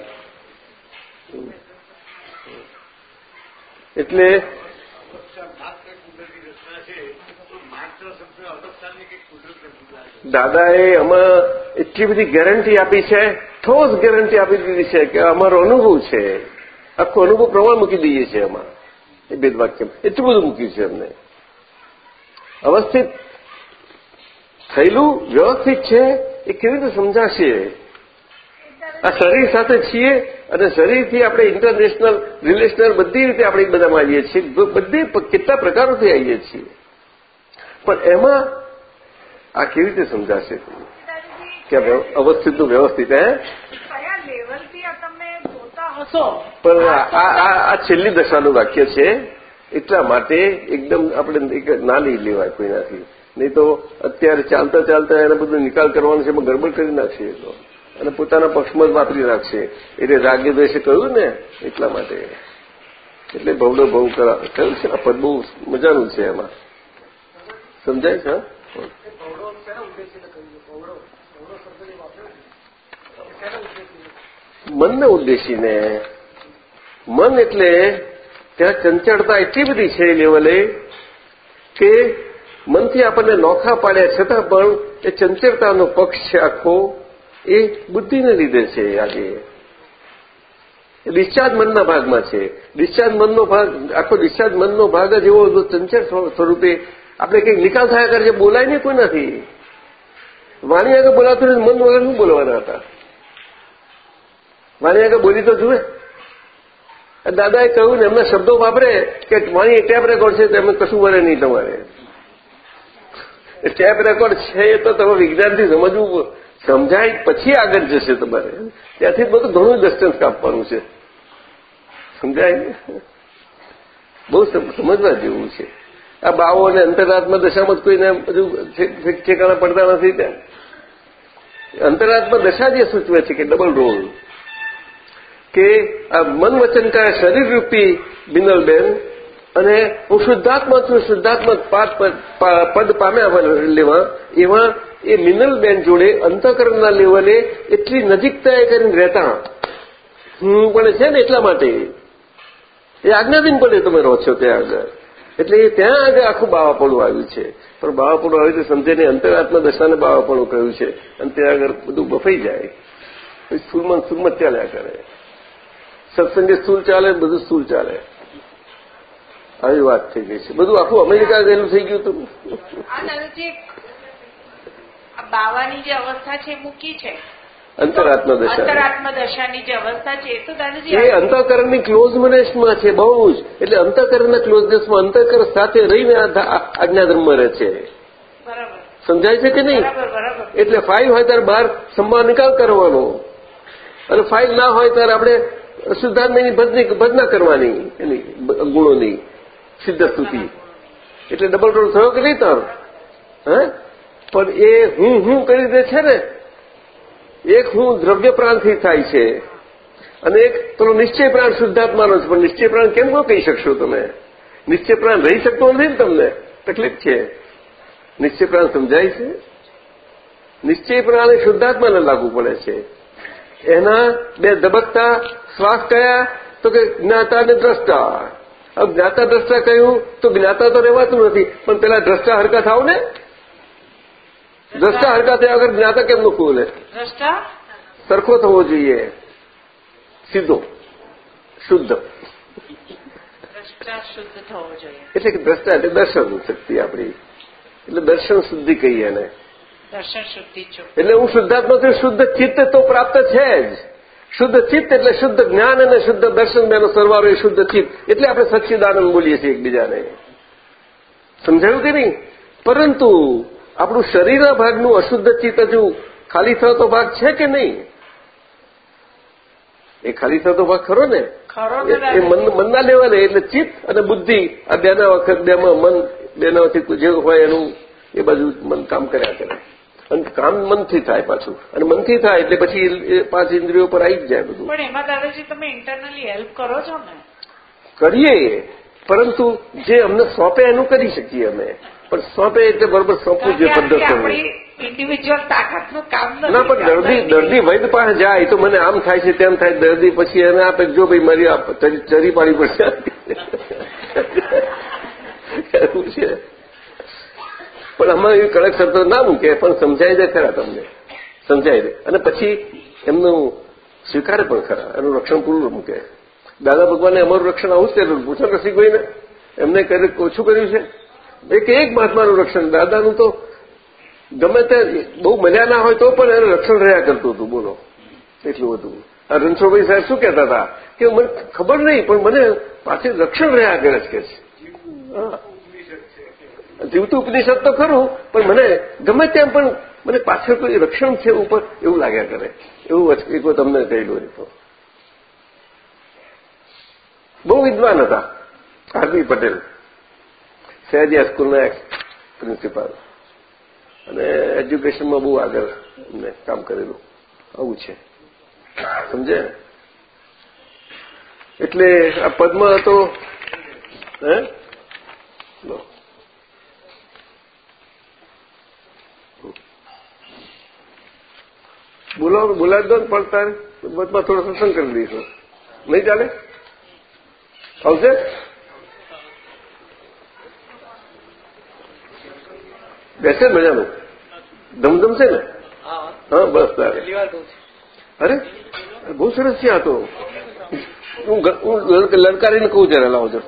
એટલે દાદાએ આમાં એટલી બધી ગેરંટી આપી છે, ઠોસ ગેરંટી આપી દીધી છે કે અમારો અનુભવ છે. આખો અનુભવ પ્રમાણ મૂકી દઈએ છીએ એમાં એ ભેદ વાક્ય એટલું બધું મૂક્યું છે અમને અવસ્થિત થયેલું વ્યવસ્થિત છે? એ કેવી રીતે સમજાશે? આ શરીર સાથે છીએ અને શરીરથી આપણે ઇન્ટરનેશનલ રિલેશનલ બધી રીતે આપણે બધામાં આવીએ છીએ. બધી કેટલા પ્રકારોથી આવીએ છીએ? પણ એમાં આ કેવી રીતે સમજાશે? કે અવસ્થિતનું વ્યવસ્થિત હે? પણ આ છેલ્લી દશાનું વાક્ય છે. એટલા માટે એકદમ આપણે ના લઈ લેવાય કોઈનાથી. નહીં તો અત્યારે ચાલતા ચાલતા એને બધું નિકાલ કરવાનો છે, એમાં ગરબડ કરી નાખશે તો. અને પોતાના પક્ષમાં જ વાપરી નાખશે. એટલે રાગે દ્વેષે કહ્યું ને, એટલા માટે. એટલે ભવડો ભવ કરાવે કહ્યું છે? આ પદ બહુ મજાનું છે એમાં. સમજાય છે મનને ઉદ્દેશીને. મન એટલે ત્યાં ચંચળતા એટલી બધી છે એ લેવલે કે મનથી આપણને નોખા પાડ્યા છતાં પણ એ ચંચળતાનો પક્ષ છે આખો, એ બુદ્ધિને લીધે છે આજે. ડિસ્ચાર્જ મનના ભાગમાં છે. ડિસ્ચાર્જ મનનો ભાગ, આખો ડિસ્ચાર્જ મનનો ભાગ જ એવો ચંચળ સ્વરૂપે આપણે કંઈક નિકાલ થયા કરે છે, બોલાય નહીં કોઈ નથી. વાણી આગળ બોલાતું મન વગર શું બોલવાના હતા? વાણી આગળ બોલી તો જુએ. દાદાએ કહ્યું ને એમના શબ્દો વાપરે કે વાણી ટેપ રેકોર્ડ છે તો એમને કશું વરે નહીં તમારે. ટેપ રેકોર્ડ છે એ તો તમે વિજ્ઞાનથી સમજવું સમજાય, પછી આગળ જશે તમારે. ત્યાંથી બધું ઘણું ડિસ્ટન્સ કાપવાનું છે. સમજાય? બહુ સમજવા જેવું છે. આ બાવો અને અંતરાત્મા દશામાં કોઈને બધું ઠેકાણા પડતા નથી ત્યાં. અંતરાત્મા દશા જે સૂચવે છે કે ડબલ રોલ કે આ મન વચનકાર શરીરરૂપી બિનલબેન અને હું શુદ્ધાત્મા છું શુદ્ધાત્મક પાદ પામ્યા લેવા. એવા એ મિનલબેન જોડે અંતઃકરણના લેવલે એટલી નજીકતા એ કરીને રહેતા. હું પણ છે ને એટલા માટે. એ આજ્ઞાધીન પડે તમે રહો છો ત્યાં આગળ. એટલે ત્યાં આગળ આખું બાવાપણું આવ્યું છે. પણ બાવાપણું આવ્યું તો સમજે નહીં, અંતરાત્મા દશાને બાવાપણું કહ્યું છે. અને ત્યાં આગળ બધું બફાઈ જાય. પછી સ્થૂલમાં સ્થૂલમાં ચાલ્યા કરે. સત્સંગે સ્થૂલ ચાલે, બધું સ્થૂલ ચાલે. આવી વાત થઈ ગઈ છે. બધું આખું અમેરિકા ગયેલું થઈ ગયું હતું. બાવાની જે અવસ્થા છે મૂકી છે? અંતરાત્મા દશા અંતરાત્મા દશાની જે અવસ્થા છે તો દાદાજી એ અંતઃકરણની ક્લોઝનેસમાં છે બહુ જ. એટલે અંતઃકરણના ક્લોઝનેસમાં અંતઃકર સાથે રહીને આ ધા- આ આજ્ઞાધર્મ રહે છે. બરાબર. સમજાય છે કે નહીં? એટલે ફાઇલ હોય ત્યારે બહાર સંભાળ નિકાલ કરવાનો. અને ફાઇલ ના હોય ત્યારે આપણે શુદ્ધાત્માની ભજની ભજના કરવાની એની ગુણોની. સિદ્ધ સ્તુતિ એટલે ડબલ રોલ થયો કે નહીં તાર? હે? પણ એ હું હું કરી દે છે ને, એક હું દ્રવ્ય પ્રાણથી થાય છે અને એક પેલો નિશ્ચય પ્રાણ શુદ્ધાત્માનો છે. પણ નિશ્ચય પ્રાણ કેમ ન કહી શકશો તમે? નિશ્ચય પ્રાણ રહી શકતો નથી ને તમને? તકલીફ છે. નિશ્ચય પ્રાણ સમજાય છે? નિશ્ચય પ્રાણ એ શુદ્ધાત્માને લાગુ પડે છે. એના બે ધબકતા શ્વાસ કયા તો કે જ્ઞાતા અને દ્રષ્ટા. હવે જ્ઞાતા દ્રષ્ટા કહ્યું તો જ્ઞાતા તો રહેવાતું નથી પણ પેલા દ્રષ્ટા હરકા થાવ ને દ્રષ્ટા હરકા થયા વગર જ્ઞાતા કેમ નું ખુલે દ્રષ્ટા સરખો થવો જોઈએ સીધો શુદ્ધ દ્રષ્ટા શુદ્ધ થવો એટલે કે દ્રષ્ટા એટલે દર્શન શક્તિ આપણી. એટલે દર્શન શુદ્ધિ કહીએ એને. દર્શન શુદ્ધિ એટલે હું શુદ્ધાત્મા શુદ્ધ ચિત્ત તો પ્રાપ્ત છે જ. શુદ્ધ ચિત્ત એટલે શુદ્ધ જ્ઞાન અને શુદ્ધ દર્શન બેનો સરવાળો એ શુદ્ધ ચિત્ત. એટલે આપણે સચ્ચિદાનંદ બોલીએ છીએ એકબીજાને. સમજાયું કે નહીં? પરંતુ આપણું શરીરના ભાગનું અશુદ્ધ ચિત્ત હજુ ખાલી થતો ભાગ છે કે નહીં? એ ખાલી થતો ભાગ ખરો ને? એ ને મનના લેવલે એટલે ચિત્ત અને બુદ્ધિ આ બેના વખત બેમાં મન બેનાથી જે હોય એનું એ બાજુ મન કામ કર્યા કરે. અને કામ મનથી થાય પાછું. અને મનથી થાય એટલે પછી પાંચ ઇન્દ્રિયો પર આવી જ જાય બધું. પણ એમાં દાદાજી તમે ઇન્ટરનલી હેલ્પ કરો છો ને? કરીએ પરંતુ જે અમને સોંપે એનું કરી શકીએ અમે. પણ સોંપે એટલે બરોબર સોંપવું જે જોઈએ પદ્ધતિ ઇન્ડિવિજ્યુઅલ તાકાતનું કામ ના પણ દર્દી દર્દી વૈદ પાસે જાય. તો મને આમ થાય છે તેમ થાય. દર્દી પછી એને આપે જો ભાઈ મારી ચરી ચરી પાડી પડશે. એવું છે. પણ આમાં એવી કડક શરતો ના મૂકે, પણ સમજાય દે ખરા તમને. સમજાય દે અને પછી એમનું સ્વીકારે પણ ખરા, એનું રક્ષણ પૂરું મૂકે. દાદા ભગવાને અમારું રક્ષણ આવું જ કરેલું પૂછો રસિકભાઈને એમને ઓછું કર્યું છે? એક એક મહાત્માનું રક્ષણ. દાદાનું તો ગમે તે બહુ મજા ના હોય તો પણ એનું રક્ષણ રહ્યા કરતું હતું. બોલો. એટલું બધું. આ રણછોડભાઈ સાહેબ શું કહેતા હતા? કે મને ખબર નહીં, પણ મને પાછી રક્ષણ રહ્યા કરે જ કે છે. હા. જીવતું ઉપનિષદ તો ખરું, પણ મને ગમે તેમ પણ મને પાછળ કોઈ રક્ષણ છે ઉપર એવું લાગ્યા કરે. એવું એક તમને કહેલું એ બહુ વિદ્વાન હતા, આરબી પટેલ સહેજિયા સ્કૂલના પ્રિન્સિપાલ. અને એજ્યુકેશનમાં બહુ આગળ એમને કામ કરેલું. આવું છે. સમજે? એટલે આ પદમાં તો, હે લો. બોલાવો બોલાવી દો ને પણ તારે. વચમાં થોડો સત્સંગ કરી દઈશું નહીં ચાલે? આવશે? બેસે મજાનું ધમધમ છે ને? હા, બસ તારે. અરે, બહુ સરસ છે આ તો. હું હું લડકારીને કહું જરા લાવો છો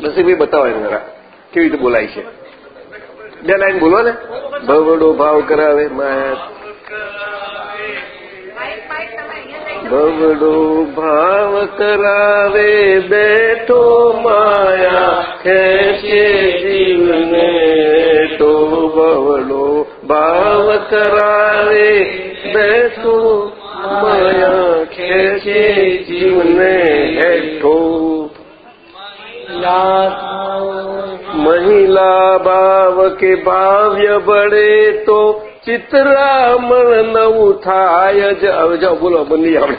નસીબી બતાવો એને જરા. કેવી રીતે બોલાય છે? બે લાઈન બોલો ને. ભવડો ભાવ કરાવે માયા ભવડો ભાવ કરાવે બેઠો માયા. ખેંચે જીવને તો ભવડો ભાવ કરાવે બેઠો માયા. ખેંચે જીવને હેઠો મહિલા મહિલા ભાવ કે ભાવ્ય બળે તો ચિત્રામણ નવું થાય જ. હવે જાઓ, બોલો બની આપણે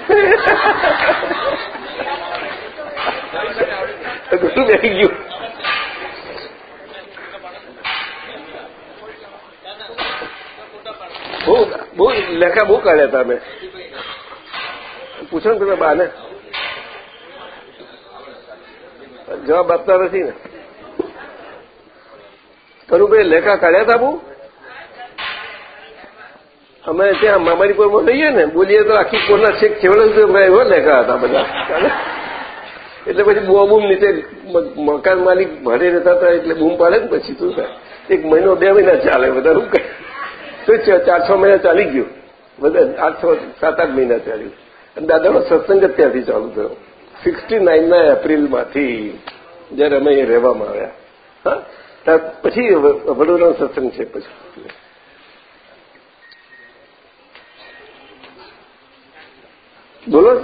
ગયું. બહુ બહુ લેખા બહુ કાઢ્યા તમે પૂછો ને તમે બાને. જવાબ આપતા નથી ને. કરુભાઈ લેખા કાઢ્યા હતા બહુ અમે ત્યાં મામારીપુરમાં રહીએ ને, બોલીએ તો આખી કોરના છેક છેવડે એવા લેખા હતા બધા. એટલે પછી બુઆ બૂમ નીચે મકાન માલિક ભાડે રહેતા હતા, એટલે બૂમ પાડે ને પછી શું થાય એક મહિનો બે મહિના ચાલે બધા શું કહે ચાર છ મહિના ચાલી ગયું. બધા આઠ છ, સાત આઠ મહિના ચાલ્યું. અને દાદાનો સત્સંગ ત્યાંથી ચાલુ થયો. સિક્સટી નાઇનના એપ્રિલમાંથી જયારે અમે એ રહેવામાં આવ્યા. હા? પછી વડોદરાનો સત્સંગ છે પછી. બોલો.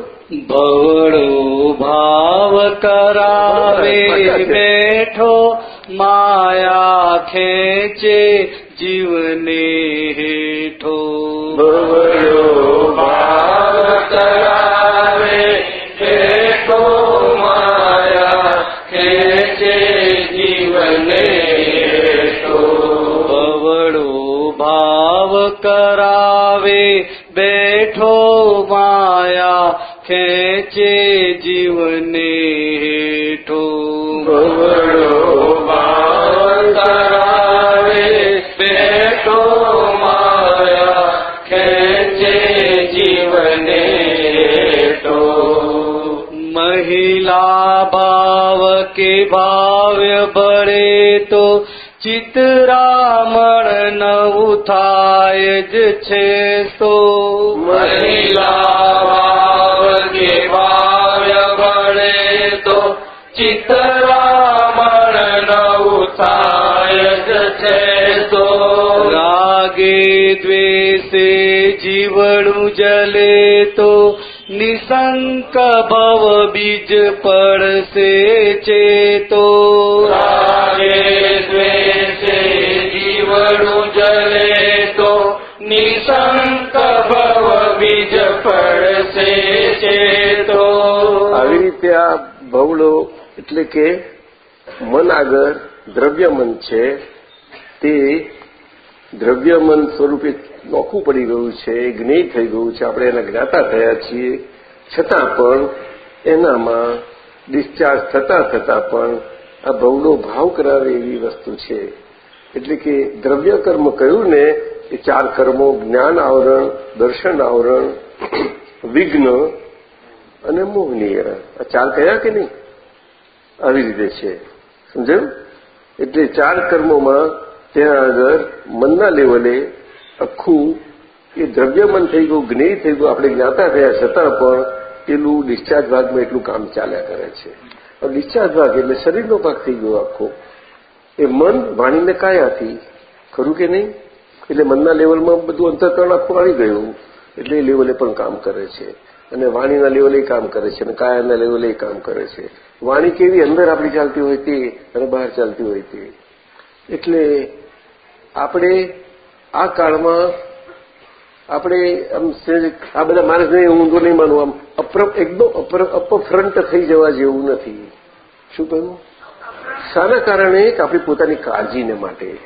ભવડો ભાવ કરાવે બેઠો માયા ખેંચે જીવને હેઠો. ભવડો ભાવ કરાવે બેઠો માયા ખેંચે જીવને હેઠો. ભવડો ભાવ કરાવે બેઠો માયા ખેંચે જીવને હેઠો. મહિલા ભાવ કે ભાવ્ય બળે તો ચિતરામણ નવું થાય જ છે તો મહિલા ભાવ કે ભાવ્ય ભણે તો ચિતરામણ નવું થાય જ છે તો રાગે દ્વેષે જીવડું જલે તો નિશંક ભવ બીજ પડશે ચેતો. રાગે દ્વેષે જીવડું જલે તો બીજ પડશે ચેતો આવી રીતે આ ભવડો એટલે કે મન આગળ દ્રવ્યમન છે, તે દ્રવ્યમન સ્વરૂપે નોખું પડી ગયું છે, જ્ઞેય થઈ ગયું છે. આપણે એના જ્ઞાતા થયા છીએ. છતાં પણ એનામાં ડિસ્ચાર્જ થતા થતાં પણ આ ભવનો ભાવ કરાવે એવી વસ્તુ છે. એટલે કે દ્રવ્ય કર્મ કહ્યું ને એ ચાર કર્મો, જ્ઞાન આવરણ, દર્શન આવરણ, વિઘ્ન અને મોહનીય આ ચાર કયા કે નહીં? આવી રીતે છે. સમજાયું? એટલે ચાર કર્મોમાં ત્યાં આગળ મનના લેવલે આખું એ દ્રવ્યમન થઈ ગયું, જ્ઞેય થઈ ગયું, આપણે જ્ઞાતા થયા છતાં પણ પેલું ડિસ્ચાર્જ ભાગમાં એટલું કામ ચાલ્યા કરે છે. ડિસ્ચાર્જ ભાગ એટલે શરીરનો ભાગ થઈ ગયો આખો. એ મન વાણીને કાયાથી ખરું કે નહીં? એટલે મનના લેવલમાં બધું અંતરકરણ આખું આવી ગયું. એટલે એ લેવલે પણ કામ કરે છે. અને વાણીના લેવલે કામ કરે છે અને કાયાના લેવલે કામ કરે છે. વાણી કેવી અંદર આપણી ચાલતી હોય તે અને બહાર ચાલતી હોય તે. એટલે આપણે આ કાળમાં આપણે આમ આ બધા માણસને હું તો નહીં માનું આમ અપ્ર એકદમ અપફ્રન્ટ થઈ જવા જેવું નથી. શું કહ્યું? શાના કારણે કે આપણી પોતાની કાળજીને માટે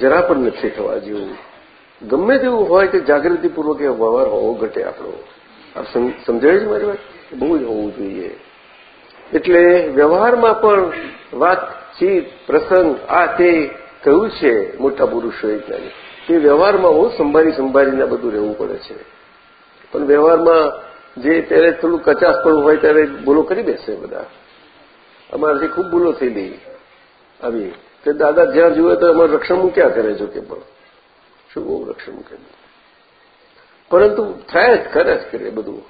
જરા પણ નથી થવા જેવું. ગમે તેવું હોય તે જાગૃતિપૂર્વક એ વ્યવહાર હોવો ઘટે આપણો. આપ સમજાય છે મારી વાત? બહુ જ હોવું જોઈએ. એટલે વ્યવહારમાં પણ વાતચીત પ્રસંગ, આ તે કહ્યું છે મોટા પુરુષોએ ત્યારે તે વ્યવહારમાં બહુ સંભાળી સંભાળીને બધું રહેવું પડે છે. પણ વ્યવહારમાં જે ત્યારે થોડું કચાસ પણ હોય ત્યારે ભૂલો કરી બેસે બધા. અમારાથી ખૂબ ભૂલો થઈ ગઈ આવી. તે દાદા, જ્યાં જુએ તો અમારે રક્ષણ મૂક્યા કરે જો કે પણ? શું બહુ રક્ષણ મૂકે પરંતુ થાય જ, કરે જ કરે બધું.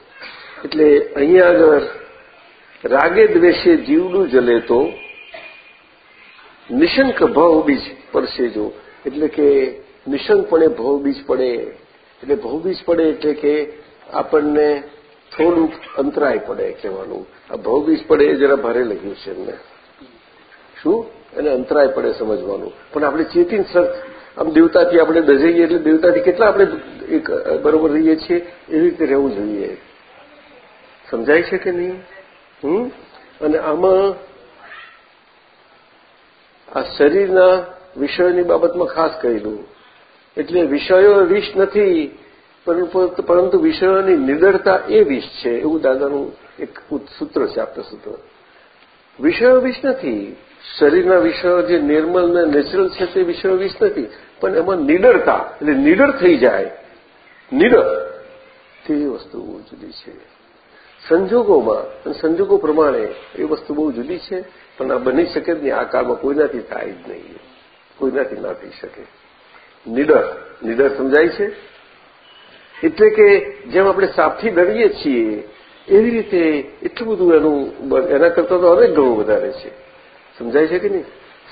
એટલે અહીંયા આગળ રાગે દ્વેષે જીવનું જલે તો નિશંક ભાવ બીજ પડશે જો. એટલે કે નિશંકપણે ભાવ બીજ પડે. એટલે ભાવ બીજ પડે એટલે કે આપણને થોડુંક અંતરાય પડે કહેવાનું. આ ભાવ બીજ પડે એ જરા ભારે લખ્યું છે એમને. શું? એને અંતરાય પડે સમજવાનું. પણ આપણે ચેતીન સર, આમ દેવતાથી આપણે દજાઈએ એટલે દેવતાથી કેટલા આપણે એક બરોબર રહીએ છીએ? એવી રીતે રહેવું જોઈએ. સમજાય છે કે નહીં? હમ? અને આમાં આ શરીરના વિષયોની બાબતમાં ખાસ કહેલું. એટલે વિષયો વિષ નથી, પરંતુ વિષયોની નિડરતા એ વિષ છે. એવું દાદાનું એક સૂત્ર છે આપતા સૂત્ર. વિષયો વિષ નથી. શરીરના વિષયો જે નિર્મલ ને નેચરલ છે તે વિષયો વિષ નથી, પણ એમાં નિડરતા, એટલે નિડર થઈ જાય. નિડર. તેવી વસ્તુ બહુ જુદી છે. સંજોગોમાં, અને સંજોગો પ્રમાણે એ વસ્તુ બહુ જુદી છે, પણ આ બની શકે જ નહીં. આ કાળમાં કોઈનાથી થાય જ નહીં. કોઈનાથી ના થઈ શકે. નિડર. નિડર સમજાય છે? એટલે કે જેમ આપણે સાપથી ડરીએ છીએ, એવી રીતે એટલું બધું એનું, એના કરતાં તો અનેક ગણું વધારે છે. સમજાય છે કે નહીં?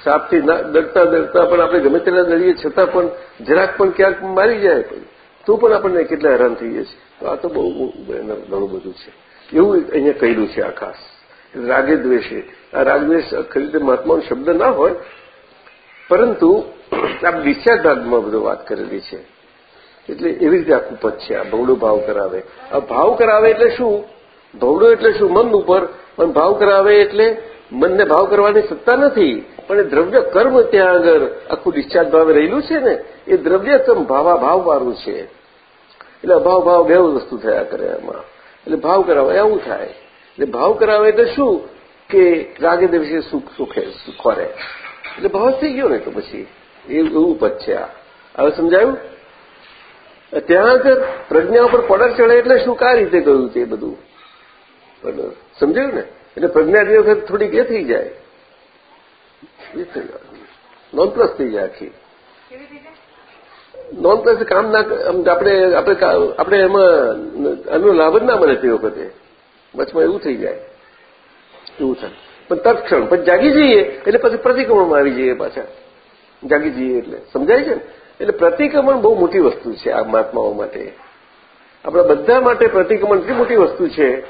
સાપથી ડરતા ડરતા પણ આપણે ગમે તેના ડરીએ છતાં પણ જરાક પણ ક્યાંક મારી જાય તો પણ આપણને કેટલા હેરાન થઈએ છીએ તો આ તો બહુ ઘણું બધું છે. એવું અહીંયા કહેલું છે આ ખાસ. રાગે દ્વેષે આ રાગદ્વેષ ખરી રીતે મહાત્માનો શબ્દ ના હોય, પરંતુ આ ડિસ્ચાર્જ ભાગમાં બધો વાત કરેલી છે. એટલે એવી રીતે આખું પદ છે, આ ભવડો ભાવ કરાવે. આ ભાવ કરાવે એટલે શું? ભવડો એટલે શું? મન ઉપર. પણ ભાવ કરાવે એટલે મનને ભાવ કરવાની સત્તા નથી. પણ એ દ્રવ્ય કર્મ ત્યાં આગળ આખું ડિસ્ચાર્જ ભાવે રહેલું છે ને, એ દ્રવ્ય ભાવા ભાવવાળું છે. એટલે અભાવ ભાવ બે વસ્તુ થયા કરે એમાં એટલે ભાવ કરાવે આવું થાય. એટલે ભાવ કરાવે એટલે શું? કે રાગે દિવસે સુખ સુખે ખોરે. એટલે ભાવ થઈ ગયો ને તો પછી. એવું પદ છે આ. હવે સમજાયું? ત્યાં આગળ પ્રજ્ઞા ઉપર પડર ચડે એટલે શું, કા રીતે ગયું તે બધું? સમજાયું ને? એટલે પ્રજ્ઞા જે વખત થોડીક એ થઈ જાય. એ થઈ જાય. નોન પ્લસ થઈ જાય આખી. નોન પ્લસ કામ ના આપણે આપણે આપણે એમાં એનો લાભ જ ના મળે તે વખતે. વચમાં એવું થઈ જાય. એવું થાય. પણ તત્ક્ષણ પણ જાગી જઈએ એટલે પછી પ્રતિક્રમણમાં આવી જઈએ પાછા. જાગી જઈએ એટલે. સમજાય છે ને? એટલે પ્રતિક્રમણ બહુ મોટી વસ્તુ છે આ મહાત્માઓ માટે. આપણા બધા માટે પ્રતિક્રમણ એટલી મોટી વસ્તુ છે?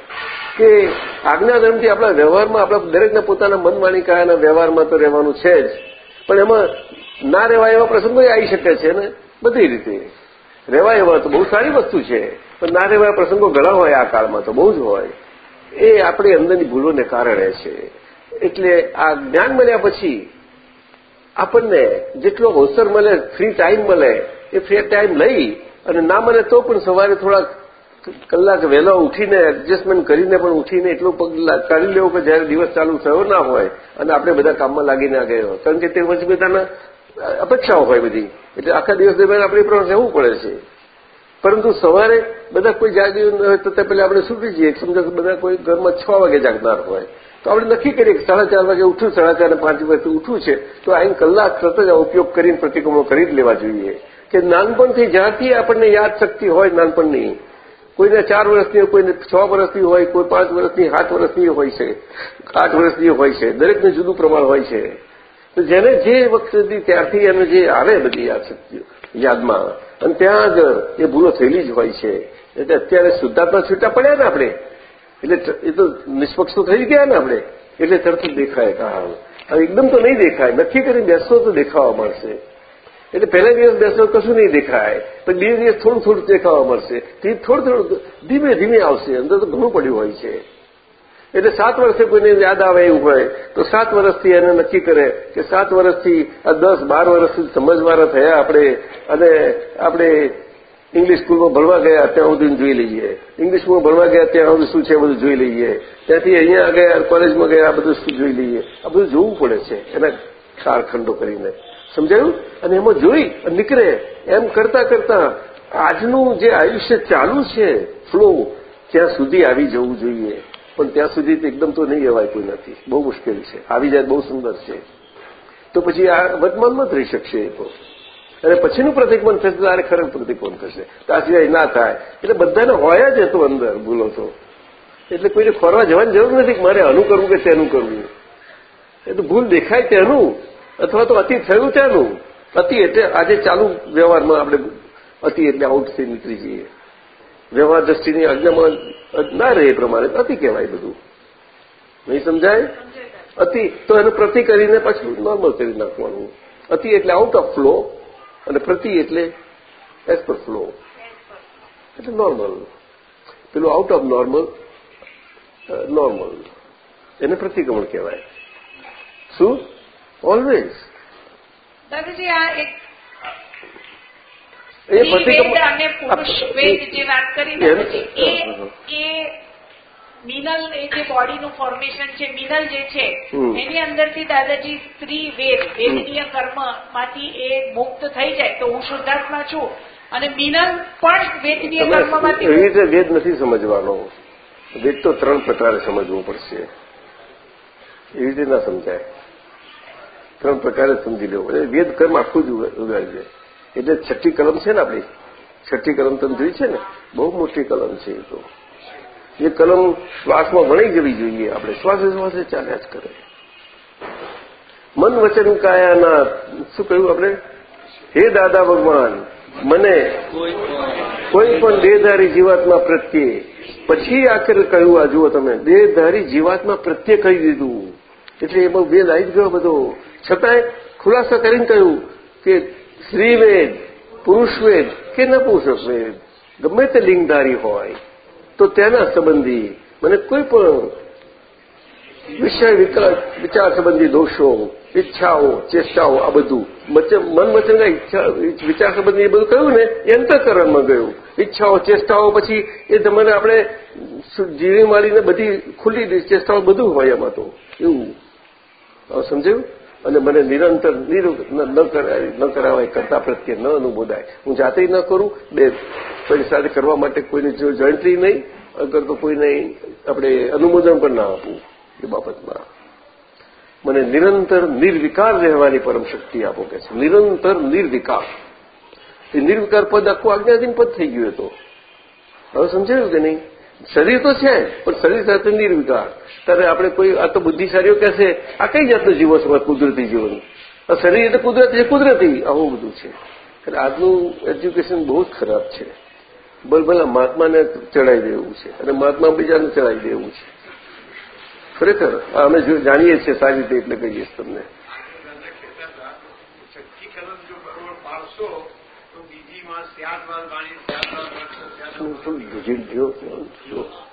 કે આજ્ઞાધર્મથી આપણા વ્યવહારમાં આપણા દરેકને પોતાના મન કયાના વ્યવહારમાં તો રહેવાનું છે જ. પણ એમાં ના રહેવાય એવા પ્રસંગો આવી શકે છે ને બધી રીતે. રહેવાય એવા તો બહુ સારી વસ્તુ છે, પણ ના રહેવા પ્રસંગો ઘણા હોય આ કાળમાં તો બહુ જ હોય. એ આપણી અંદરની ભૂલોને કારણે છે. એટલે આ જ્ઞાન મળ્યા પછી આપણને જેટલો અવસર મળે ફ્રી ટાઈમ મળે, એ ફ્રી ટાઈમ લઈ અને ના મળે તો પણ સવારે થોડાક કલાક વહેલા ઉઠીને એડજસ્ટમેન્ટ કરીને પણ ઉઠીને એટલો પગ કાઢી લેવો કે જયારે દિવસ ચાલુ થયો ના હોય અને આપણે બધા કામમાં લાગી ના ગયો. કારણ કે તે પછી બધાના અપેક્ષાઓ હોય બધી. એટલે આખા દિવસ દરમિયાન આપણે પ્રમાણે રહેવું પડે છે. પરંતુ સવારે બધા કોઈ જાગ્યું હોય તો તે પહેલા આપણે છૂટી જઈએ. સમજો બધા કોઈ ઘરમાં છ વાગે જાગનાર હોય. તો આપણે નક્કી કરીએ કે સાડા ચાર વાગે ઉઠું, સાડા ચાર પાંચ વાગે ઉઠવું છે. તો આઈને કલાક સતત ઉપયોગ કરીને પ્રતિક્રમણો કરી જ લેવા જોઈએ. કે નાનપણથી જ્યાંથી આપણને યાદ શક્તિ હોય, નાનપણની કોઈને ચાર વર્ષની, કોઈને છ વર્ષની હોય, કોઈ પાંચ વર્ષની, સાત વર્ષની હોય છે, આઠ વર્ષની હોય છે, દરેકને જુદું પ્રમાણ હોય છે. તો જેને જે વખતથી ત્યારથી એને જે આવે બધી યાદ શક્તિઓ યાદમાં, અને ત્યાં આગળ એ ભૂલો થયેલી જ હોય છે. એટલે અત્યારે શુદ્ધાત્મા છૂટા પડ્યા ને આપણે. એટલે એ તો નિષ્પક્ષ તો થઈ ગયા ને આપણે. એટલે તરત દેખાય કામ હવે એકદમ તો નહીં દેખાય. નક્કી કરીને બેસો તો દેખાવા મળશે એટલે પહેલા દિવસ બેસવા કશું નહીં દેખાય પણ બે દિવસ થોડું થોડું દેખાવા મળશે. તે થોડું થોડું ધીમે ધીમે આવશે, અંદર તો ઘણું પડ્યું હોય છે. એટલે સાત વર્ષે કોઈને યાદ આવે એવું હોય, તો સાત વર્ષથી એને નક્કી કરે કે સાત વર્ષથી આ દસ બાર વર્ષથી સમજવાના થયા આપણે, અને આપણે ઇંગ્લિશ સ્કૂલમાં ભણવા ગયા, ત્યાં સુધી જોઈ લઈએ. ઇંગ્લિશમાં ભણવા ગયા, ત્યાં સુધી શું છે બધું જોઈ લઈએ. ત્યાંથી અહીંયા ગયા કોલેજમાં ગયા, આ બધું શું જોઈ લઈએ. આ બધું જોવું પડે છે, એના કારખંડો કરીને. સમજાયું? અને એમાં જોઈ નીકળે. એમ કરતા કરતા આજનું જે આયુષ્ય ચાલુ છે ફ્લો ત્યાં સુધી આવી જવું જોઈએ. પણ ત્યાં સુધી એકદમ તો નહીં અવાય કોઈ નથી. બહુ મુશ્કેલ છે. આવી જાય બહુ સુંદર છે. તો પછી આ વર્તમાનમાં જ રહી શકશે એ તો. અને પછીનું પ્રતિકમન થશે તારે ખરેખર પ્રતિક્રમણ થશે. ત્યાં સિવાય ના થાય. એટલે બધાને હોય જ હતો અંદર ભૂલો તો. એટલે કોઈને ફરવા જવાની જરૂર નથી કે મારે આનું કરવું કે તેનું કરવું. એ તો ભૂલ દેખાય તેનું. અથવા તો અતિ થયું તેનું. અતિ એટલે આજે ચાલુ વ્યવહારમાં આપણે અતિ એટલે આઉટથી નીકળી જઈએ. વ્યવહાર દ્રષ્ટિની આજ્ઞામાં ના રહે એ પ્રમાણે, અતિ કહેવાય બધું. નહીં સમજાય? અતિ, તો એનું પ્રતિ કરીને પાછું નોર્મલ કરી નાખવાનું. અતિ એટલે આઉટ ઓફ ફ્લો અને પ્રતિ એટલે એઝ પર ફ્લો એટલે નોર્મલ પેલું આઉટ ઓફ નોર્મલ નોર્મલ એને પ્રતિક્રમણ કહેવાય. શું? ઓલવેઝ દાદાજી આ એક એ વેદ અને પુરુષ વેદ જે વાત કરી એ એ મિનલ એ જે બોડીનું ફોર્મેશન છે મિનલ જે છે એની અંદરથી દાદાજી સ્ત્રી વેદ વેદનીય કર્મમાંથી એ મુક્ત થઈ જાય. તો હું શુદ્ધાત્મા છું અને મિનલ પણ વેદનીય કર્મમાંથી એવી રીતે વેદ નથી સમજવાનો. વેદ તો ત્રણ પ્રકારે સમજવું પડશે. એવી રીતે ના સમજાય. ત્રણ પ્રકારે સમજી લેવો. એટલે વેદ કર્મ આખું જ ઉગાડી જાય એટલે છઠ્ઠી કલમ છે ને આપણી? છઠ્ઠી કલમ તમે જોઈ છે ને? બહુ મોટી કલમ છે એ તો. એ કલમ શ્વાસમાં વણી જવી જોઈએ આપણે. શ્વાસે શ્વાસે ચાલ્યા જ કરે. મન વચન કાયાના, શું કહ્યું આપણે? હે દાદા ભગવાન, મને કોઈ પણ દેહધારી જીવાત્મા પ્રત્યે, પછી આખરે કહ્યું, આ જુઓ તમે, દેહધારી જીવાત્મા પ્રત્યે કહી દીધું. એટલે એમાં વેદ આવી જ ગયો બધો. છતાંય ખુલાસા કરીને કહ્યું કે સ્ત્રીવેદ, પુરુષવેદ કે ન વેદ ગમે તે લિંગધારી હોય, તો તેના સંબંધી મને કોઈ પણ વિષય વિચાર સંબંધી દોષો, ઈચ્છાઓ, ચેષ્ટાઓ, આ બધું મન વચનના વિચાર સંબંધી બધું કહ્યું ને, એ અંતઃકરણમાં ગયું. ઈચ્છાઓ, ચેષ્ટાઓ પછી એ તમને આપણે જીવી મારીને બધી ખુલ્લી ચેષ્ટાઓ બધું હોય એમાં તો. એવું. સમજાયું? અને મને નિરંતર ન કરાવાય કરતા પ્રત્યે ન અનુબોધાય હું જાતે ન કરું, બે કોઈની સાથે કરવા માટે કોઈને જો જોઈન્ટલી નહીં, અગર તો કોઈને આપણે અનુમોદન પણ ના આપવું એ બાબતમાં. મને નિરંતર નિર્વિકાર રહેવાની પરમ શક્તિ આપો કે છે. નિરંતર નિર્વિકાર. એ નિર્વિકાર પદ આખું આજ્ઞાધીન પદ થઈ ગયું હતું હવે સમજાયું કે નહીં? શરીર તો છે, પણ શરીર સાથે નિર્વિકાર. ત્યારે આપણે કોઈ આ તો બુદ્ધિશાળીઓ કહેશે આ કઈ જાતનું જીવો છો કુદરતી જીવન? આ શરીર એટલે કુદરતી છે કુદરતી આવું બધું છે. એટલે આજનું એજ્યુકેશન બહુ જ ખરાબ છે. ભલે મહાત્માને ચડાવી દેવું છે અને મહાત્મા બીજાને ચડાવી દેવું છે. ખરેખર અમે જો જાણીએ છીએ સારી રીતે એટલે કહીએ તમને. શું કલમ જો બરોબર પાડશો તો બીજીમાં ત્યારબાદ વાણી. ત્યારબાદ વર્ષ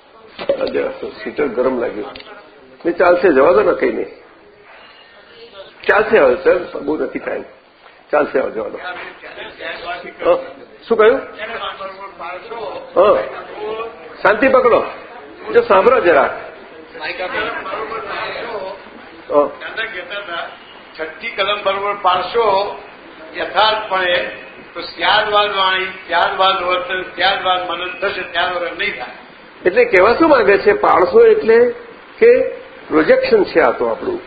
ત્યારબાદ થોડું ભૂજી ગયો જો આજે સીટર ગરમ લાગ્યું નહીં ચાલશે જવા દો ને કઈ નહીં ચાલશે હવે સર બહુ નથી ટાઈમ ચાલશે હવે જવા દો હા, શું કહ્યું? બરોબર પાડશો હા શાંતિ પકડો જો સાંભળો જરા બરોબર પાડશો હા, દાદા કહેતા હતા છઠ્ઠી કલમ બરોબર પાડશો યથાર્થપણે તો ત્યારબાદ વાણી ત્યારબાદ વર્તન ત્યારબાદ મનન થશે ત્યાર વગર નહીં થાય એટલે કહેવા શું માંગે છે પાડશો એટલે કે પ્રોજેક્શન છે આ તો આપણું.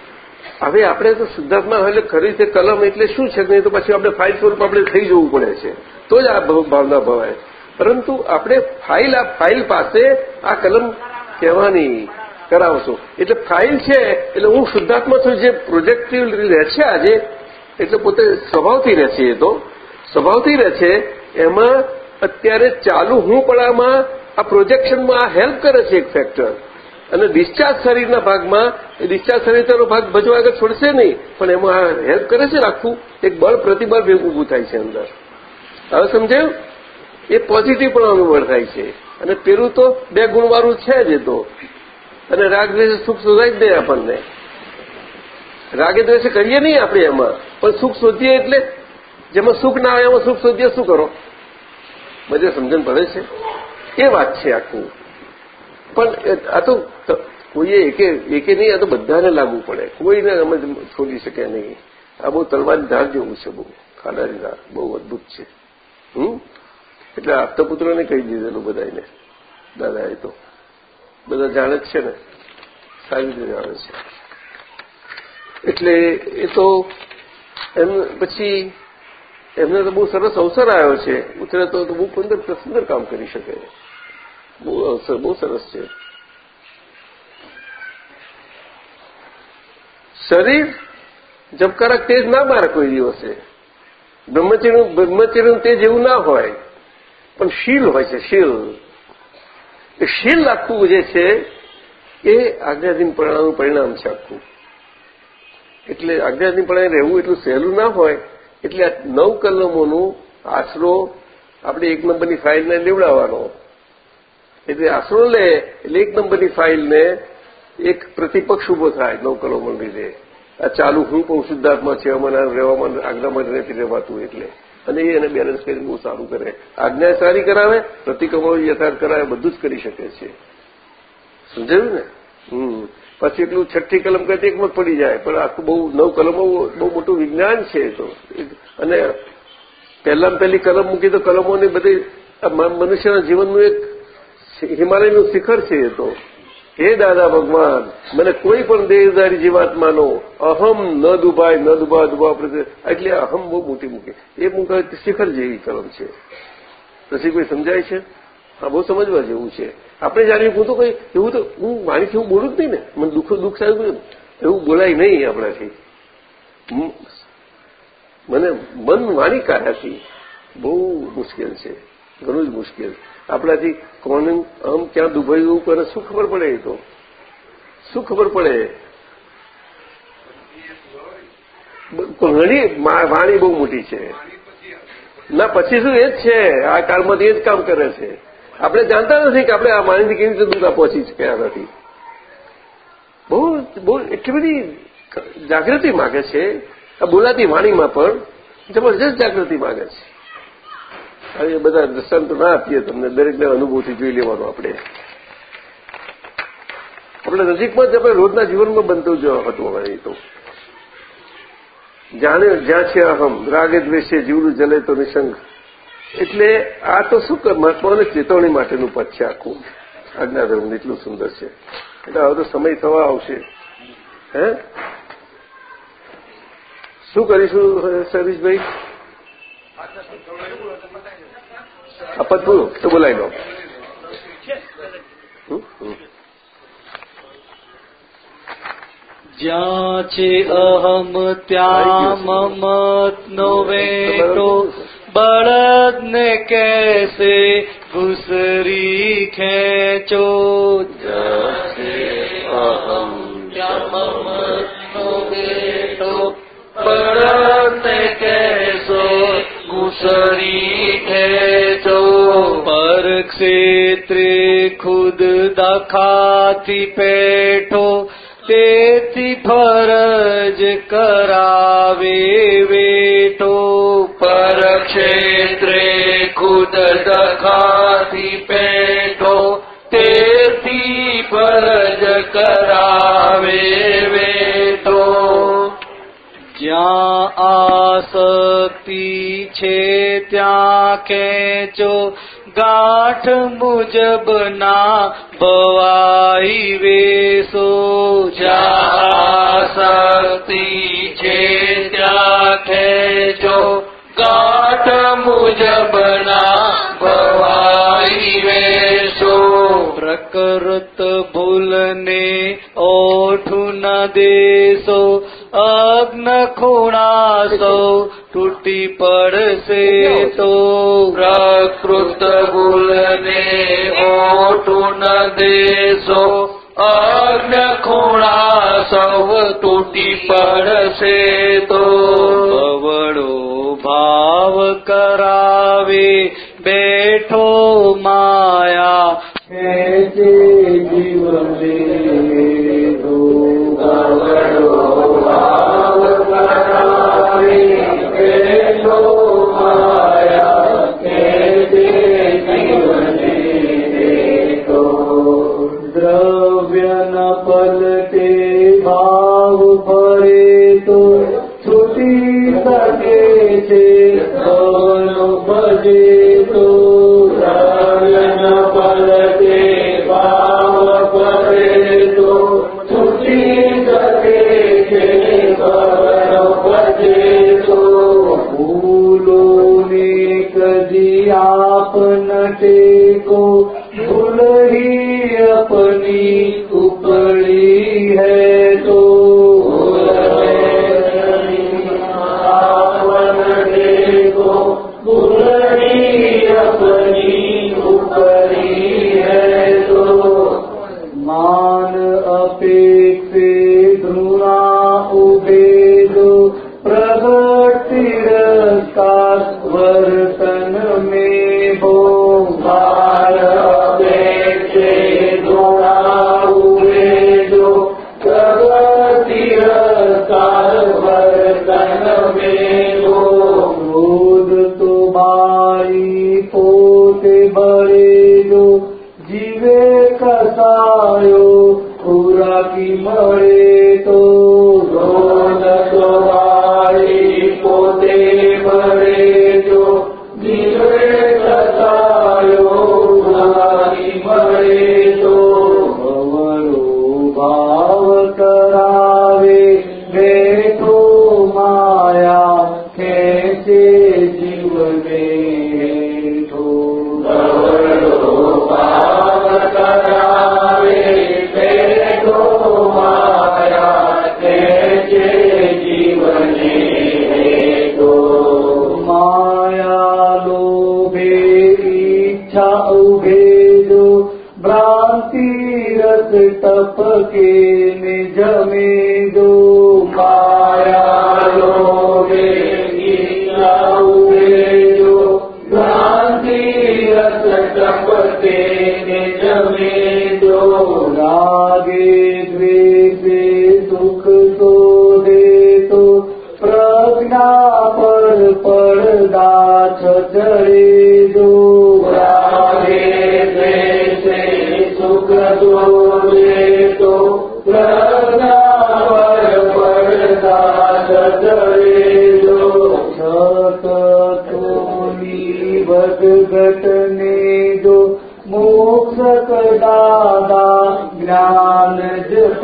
હવે આપણે તો શુદ્ધાત્મા એટલે ખરી રીતે કલમ એટલે શું છે, નહીં તો પછી આપણે ફાઇલ સ્વરૂપ આપણે થઈ જવું પડે છે. તો જ આ ભાવના ભવાય. પરંતુ આપણે ફાઇલ આ ફાઇલ પાસે આ કલમ કહેવાની કરાવશો. એટલે ફાઇલ છે, એટલે હું શુદ્ધાત્મા છું, જે પ્રોજેક્ટિવ રહેશે આજે, એટલે પોતે સ્વભાવથી રહેશે એ તો. સ્વભાવથી રહેશે એમાં અત્યારે ચાલુ હું પડામાં આ પ્રોજેક્શનમાં આ હેલ્પ કરે છે એક ફેક્ટર અને ડિસ્ચાર્જ શરીરના ભાગમાં એ ડિસ્ચાર્જ શરીરનો ભાગ ભજવા આગળ છોડશે નહીં, પણ એમાં આ હેલ્પ કરે છે આખું એક બળ પ્રતિબળ ભેગું ઊભું થાય છે અંદર. હવે સમજાયું? એ પોઝિટિવ પણ અનુભવ થાય છે. અને પેલું તો બે ગુણવાળું છે જ એ તો. અને રાગ દ્વેષ સુખ શોધાય જ દે આપણને. રાગે દ્વેષે કરીએ નહીં આપણે એમાં. પણ સુખ શોધીએ એટલે જેમાં સુખ ના આવે એમાં સુખ શોધીએ શું કરો? બધે સમજણ પડે છે. એ વાત છે આખું. પણ આ તો કોઈએ એકે એકે નહીં, આ તો બધાને લાગુ પડે. કોઈને અમે છોડી શકે નહીં. આ બહુ તલવારની ધાર જેવું છે બહુ. ખાડાની ધાર. બહુ અદભુત છે. હમ? એટલે આપતાપુત્રોને કહી દીધેલું બધાને દાદાએ તો. બધા જાણે જ છે ને. સારી રીતે જાણે છે. એટલે એ તો એમ પછી એમને તો બહુ સરસ અવસર આવ્યો છે. ઉતરે તો બહુ સુંદર સુંદર કામ કરી શકે. બહુ અવસર બહુ સરસ છે. શરીર જબકારક તેજ ના મારે કોઈ દિવસે. બ્રહ્મચર્યનું બ્રહ્મચર્યનું તેજ એવું ના હોય, પણ શીલ હોય છે, શીલ. એ શીલ આખું જે છે, એ આજ્ઞાધીન પ્રણાનું પરિણામ છે આખું. એટલે આજ્ઞાધીનપણે રહેવું એટલું સહેલું ના હોય, એટલે આ નવ કલમોનું આશરો આપણે એક નંબરની ફાઇલને લેવડાવવાનો. એટલે લે એટલે એક નંબરની ફાઇલને એક પ્રતિપક્ષ ઊભો થાય નવ કલમો લીધે આ ચાલુ હું પણ શુદ્ધાત્મા છે મને રહેવામાં આજ્ઞામાં નથી રહેવાતું એટલે. અને એને બેલેન્સ કરીને બહુ સારું કરે. આજ્ઞા સારી કરાવે પ્રતિક્રમો યથાર્થ કરાવે, બધું જ કરી શકે છે. સમજાયું ને? હમ. પછી એટલું છઠ્ઠી કલમ કરતી એકમાં પડી જાય, પણ આખું બહુ, નવ કલમો બહુ મોટું વિજ્ઞાન છે તો. અને પહેલામાં પહેલી કલમ મૂકી તો કલમોની બધી મનુષ્યના જીવનનું એક હિમાલયનું શિખર છે એ તો. હે દાદા ભગવાન, મને કોઈ પણ દેહધારી જીવાત્માનો અહમ ન દુભાય, ન દુભા દુભા એટલે અહમ બહુ મોટી મૂકે. એ મૂકે શિખર જેવી કલમ છે. પછી કોઈ સમજાય છે? હા, બહુ સમજવા જેવું છે. આપણે જાણીએ હું તો કઈ એવું તો હું વાણીથી હું બોલું જ નહીં ને. મને દુઃખ દુઃખ સારું એવું બોલાય નહીં આપણાથી. મને મન વાણી કાઢાથી બહુ મુશ્કેલ છે. ઘણું જ મુશ્કેલ. આપણાથી કોને આમ ક્યાં દુભાયું કરે, શું ખબર પડે એ તો? શું ખબર પડે? ઘણી વાણી બહુ મોટી છે. ના, પછી શું એ જ છે. આ કાળમાંથી એ જ કામ કરે છે. આપણે જાણતા નથી કે આપણે આ વાણીથી કેવી રીતે દુઃખ પહોંચી શક્યા નથી. બહુ બહુ એટલી બધી જાગૃતિ માગે છે. આ બોલાતી વાણીમાં પણ જબરજસ્ત જાગૃતિ માગે છે. હવે બધા દ્રષ્ટાંત ના આપીએ તમને. દરેકને અનુભવથી જોઈ લેવાનું આપણે. આપણે નજીકમાં જ આપણે રોજના જીવનમાં બનતું જ હતું હવે તો. જાણે જ્યાં છે અહમ, રાગે દ્વેષે, જીવનું જલે તો નિસંગ. એટલે આ તો શું મહાત્માઓને ચેતવણી માટેનું પદ છે આખું. આજ્ઞાધર્મ એટલું સુંદર છે. એટલે હવે તો સમય થવા આવશે. હે? શું કરીશું સતીશભાઈ આપત પૂરું તો બોલાવી લો જ્યાં છે અહમ ત્યાં મમતનો વેટો બળદને કેસે ઘુસરી ખેંચો જ્યાં છે અહમ ત્યાં મમતનો વેટો બળદને કેસો ઘુસરી ખેંચો પર ક્ષેત્રે ખુદ દખાતી પેઠો તેથી ફરજ કરાવે વેટો. પર ક્ષેત્રે ખુદ દખાતી આસક્તિ છે ત્યાં ખેંચો ગાંઠ મુજબ ના ભવાઈ વેસો આસક્તિ છે ત્યાં ખેંચો ગાંઠ મુજબ ના ભવાઈ વેસો પ્રકૃત ભૂલને ઓઠું ન દેશો અગ્ન ખૂણા સૌ તૂટી પડશે તો પ્રકૃત ભૂલને ઓટું ન દેશો અગ્ન ખૂણા સૌ તૂટી પડશે તો બવડો ભાવ કરાવે બેઠો માયા જીવને ભાવ ભરે તો છૂટી શકે છે ભવનો ભજે તો દ્રવ્ય ન પલટે ભાવ ભરે તો છૂટી શકે છે ભવનો ભજે તો ભૂલોને કદી આપ ન ટેકો भूल ही अपनी उपड़ी है तो भूल ही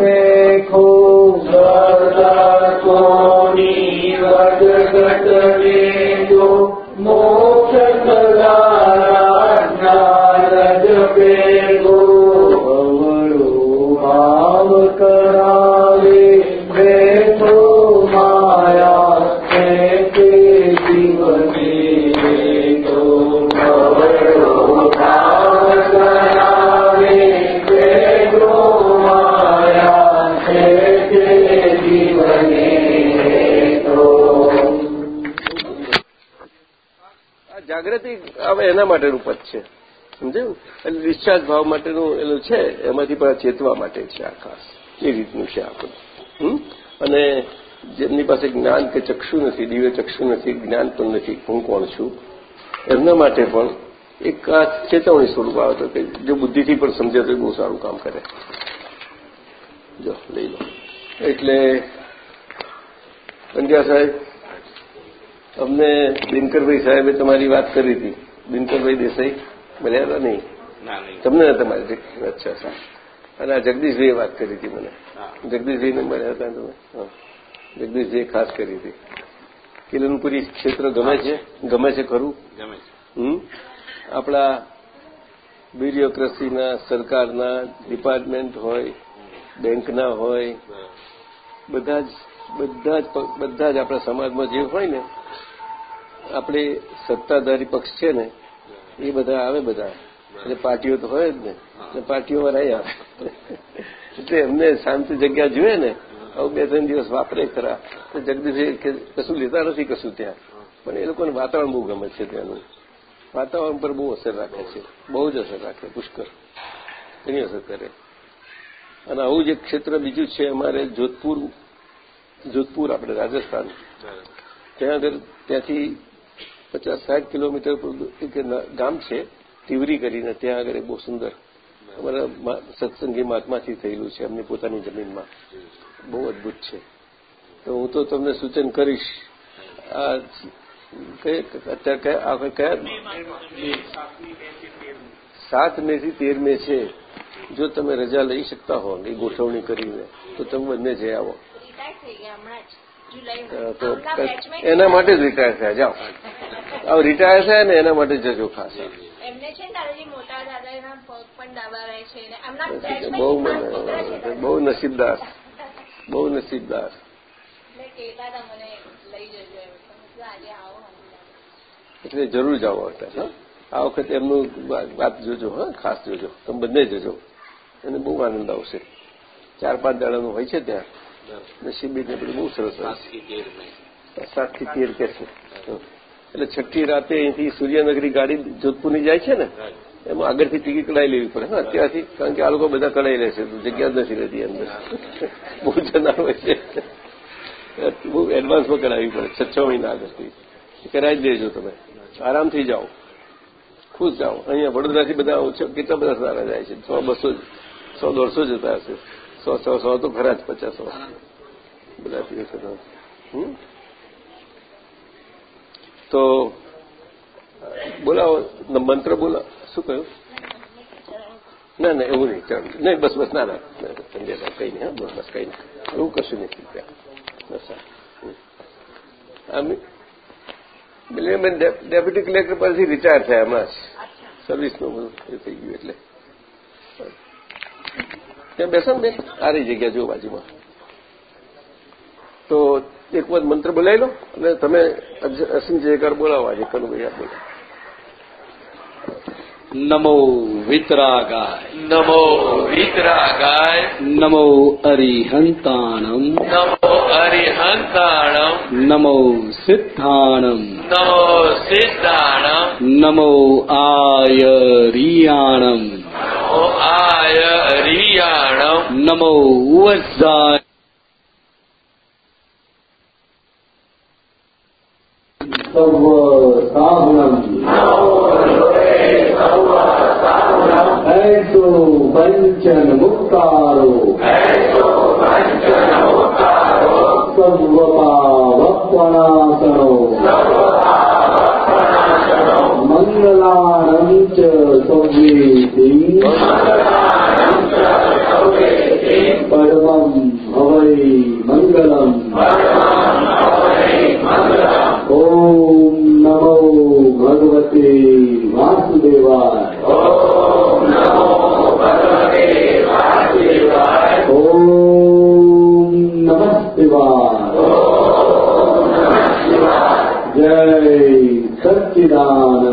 જ એના માટેનું પદ છે. સમજાયું? એટલે ડિસ્ચાર્જ ભાવ માટેનું એનું છે, એમાંથી પણ ચેતવા માટે છે આ એ રીતનું છે આપણું? અને જેમની પાસે જ્ઞાન કે ચક્ષુ નથી, દિવ્ય ચક્ષુ નથી, જ્ઞાન પણ નથી, હું કોણ છું? એમના માટે પણ એક આ ચેતવણી સ્વરૂપ આવે તો કે જો બુદ્ધિથી પણ સમજે તો બહુ સારું કામ કરે. જો, લઈ લો. એટલે પંડ્યા સાહેબ, અમને દિનકરભાઈ સાહેબે તમારી વાત કરી હતી. દિનકરભાઈ દેસાઈ મળ્યા હતા? નહીં. તમને તમારી અચ્છા સાહેબ અને આ જગદીશભાઈએ વાત કરી હતી મને. જગદીશભાઈને મળ્યા હતા તમે. જગદીશભાઈએ ખાસ કરી હતી. કિલનપુરી ક્ષેત્ર ગમે છે? ગમે છે ખરું? ગમે છે. હમ? આપણા બ્યુરોક્રસીના સરકારના ડિપાર્ટમેન્ટ હોય બેંકના હોય બધા જ બધા જ બધા જ આપણા સમાજમાં જે હોય ને આપણે સત્તાધારી પક્ષ છે ને એ બધા આવે બધા. એટલે પાર્ટીઓ તો હોય જ ને. એટલે પાર્ટીઓ વાળા આવે. એટલે એમને શાંતિ જગ્યા જોઈએ ને આવું બે ત્રણ દિવસ વાપરે ખરા. તો જગદીશ કશું લેતા નથી કશું ત્યાં. પણ એ લોકોને વાતાવરણ બહુ ગમે છે ત્યાંનું. વાતાવરણ પર બહુ અસર રાખે છે. બહુ જ અસર રાખે પુષ્કર એની અસર કરે. અને આવું જ એક ક્ષેત્ર બીજું છે અમારે જોધપુર જોધપુર આપણે રાજસ્થાન. ત્યાં આગળ ત્યાંથી પચાસ સાઠ કિલોમીટર પર ગામ છે, તિવરી કરીને ત્યાં આગળ બહુ સુંદર અમારા સત્સંગી મહાત્માથી થયેલું છે, એમની પોતાની જમીનમાં. બહુ અદભુત છે. તો હું તો તમને સૂચન કરીશ, આ અત્યારે કયા સાત મે થી તેર મે છે. જો તમે રજા લઈ શકતા હો એ ગોઠવણી કરીને, તો તમે બંને જઈ આવો. તો એના માટે જ રિટાયર થયા જાઓ. હવે રિટાયર થયા ને એના માટે જજો ખાસ. બહુ મને બહુ નસીબદાર બહુ નસીબદાર. એટલે જરૂર જાઓ વખતે હા? આ વખતે એમનું વાત- જોજો હા? ખાસ જોજો. તમે બંને જજો. એને બહુ આનંદ આવશે. ચાર પાંચ દાડાનું હોય છે ત્યાં. નસીબી ને બધું બહુ સરસ સાતથી તેર કે છે એટલે છઠ્ઠી રાતે અહીંથી સૂર્યનગરી ગાડી જોધપુરની જાય છે ને એમાં આગળથી ટિકિટ કઢાઈ લેવી પડે. હા અત્યારથી કારણ કે આ લોકો બધા કઢાઈ લેશે જગ્યા જ નથી રહેતી અંદર. બહુ જનાર હોય છે. બહુ એડવાન્સમાં કરાવવી પડે છ છ મહિના આગળથી. કરાવી જ દેજો તમે. આરામથી જાઓ. ખુશ જાઓ. અહીંયા વડોદરાથી બધા કેટલા બધા સારા જાય છે? સો બસો સો દોઢસો જતા હશે. સો સો સો તો ખરા જ પચાસ સો બધા દિવસો હમ? તો બોલાવો મંત્ર બોલા શું કહ્યું ના ના એવું નહીં ચાલો નહીં બસ બસ ના ના સંજયભાઈ કઈ નહીં હા બસ બસ કઈ નહીં એવું કશું નથી ત્યાં બસ હા. હમ. આમ મિલિયન ડેપ્યુટી કલેક્ટર પરથી રિટાયર થયા હમણાં જ સર્વિસનું બધું એ થઈ ગયું એટલે ત્યાં બેસો ને બેન સારી જગ્યા જો બાજુમાં. તો એક વખત મંત્ર બોલાવી લો અને તમે અસીમ જયકાર બોલાવો આજે કનુભાઈ આપ બોલો. નમો વિતરાગાય નમો વિતરાગાય નમો અરિહંતાણમ નમો અરિહંતાણમ નમો સિદ્ધાણમ નમો સિદ્ધાણમ નમો આયરિયાણમ નમો આય રિયાણમ નમો વજ્જાય સર્વ સાહુણમ ऐसो पंचन मुक्तारो सर्वपावपणासनो मङ्गलानं च संवेदी परमं हवै मङ्गलम् વાસુદેવાય ઓમ નમો ભગવતે વાસુદેવાય શિવાય જય સચ્ચિદાનંદ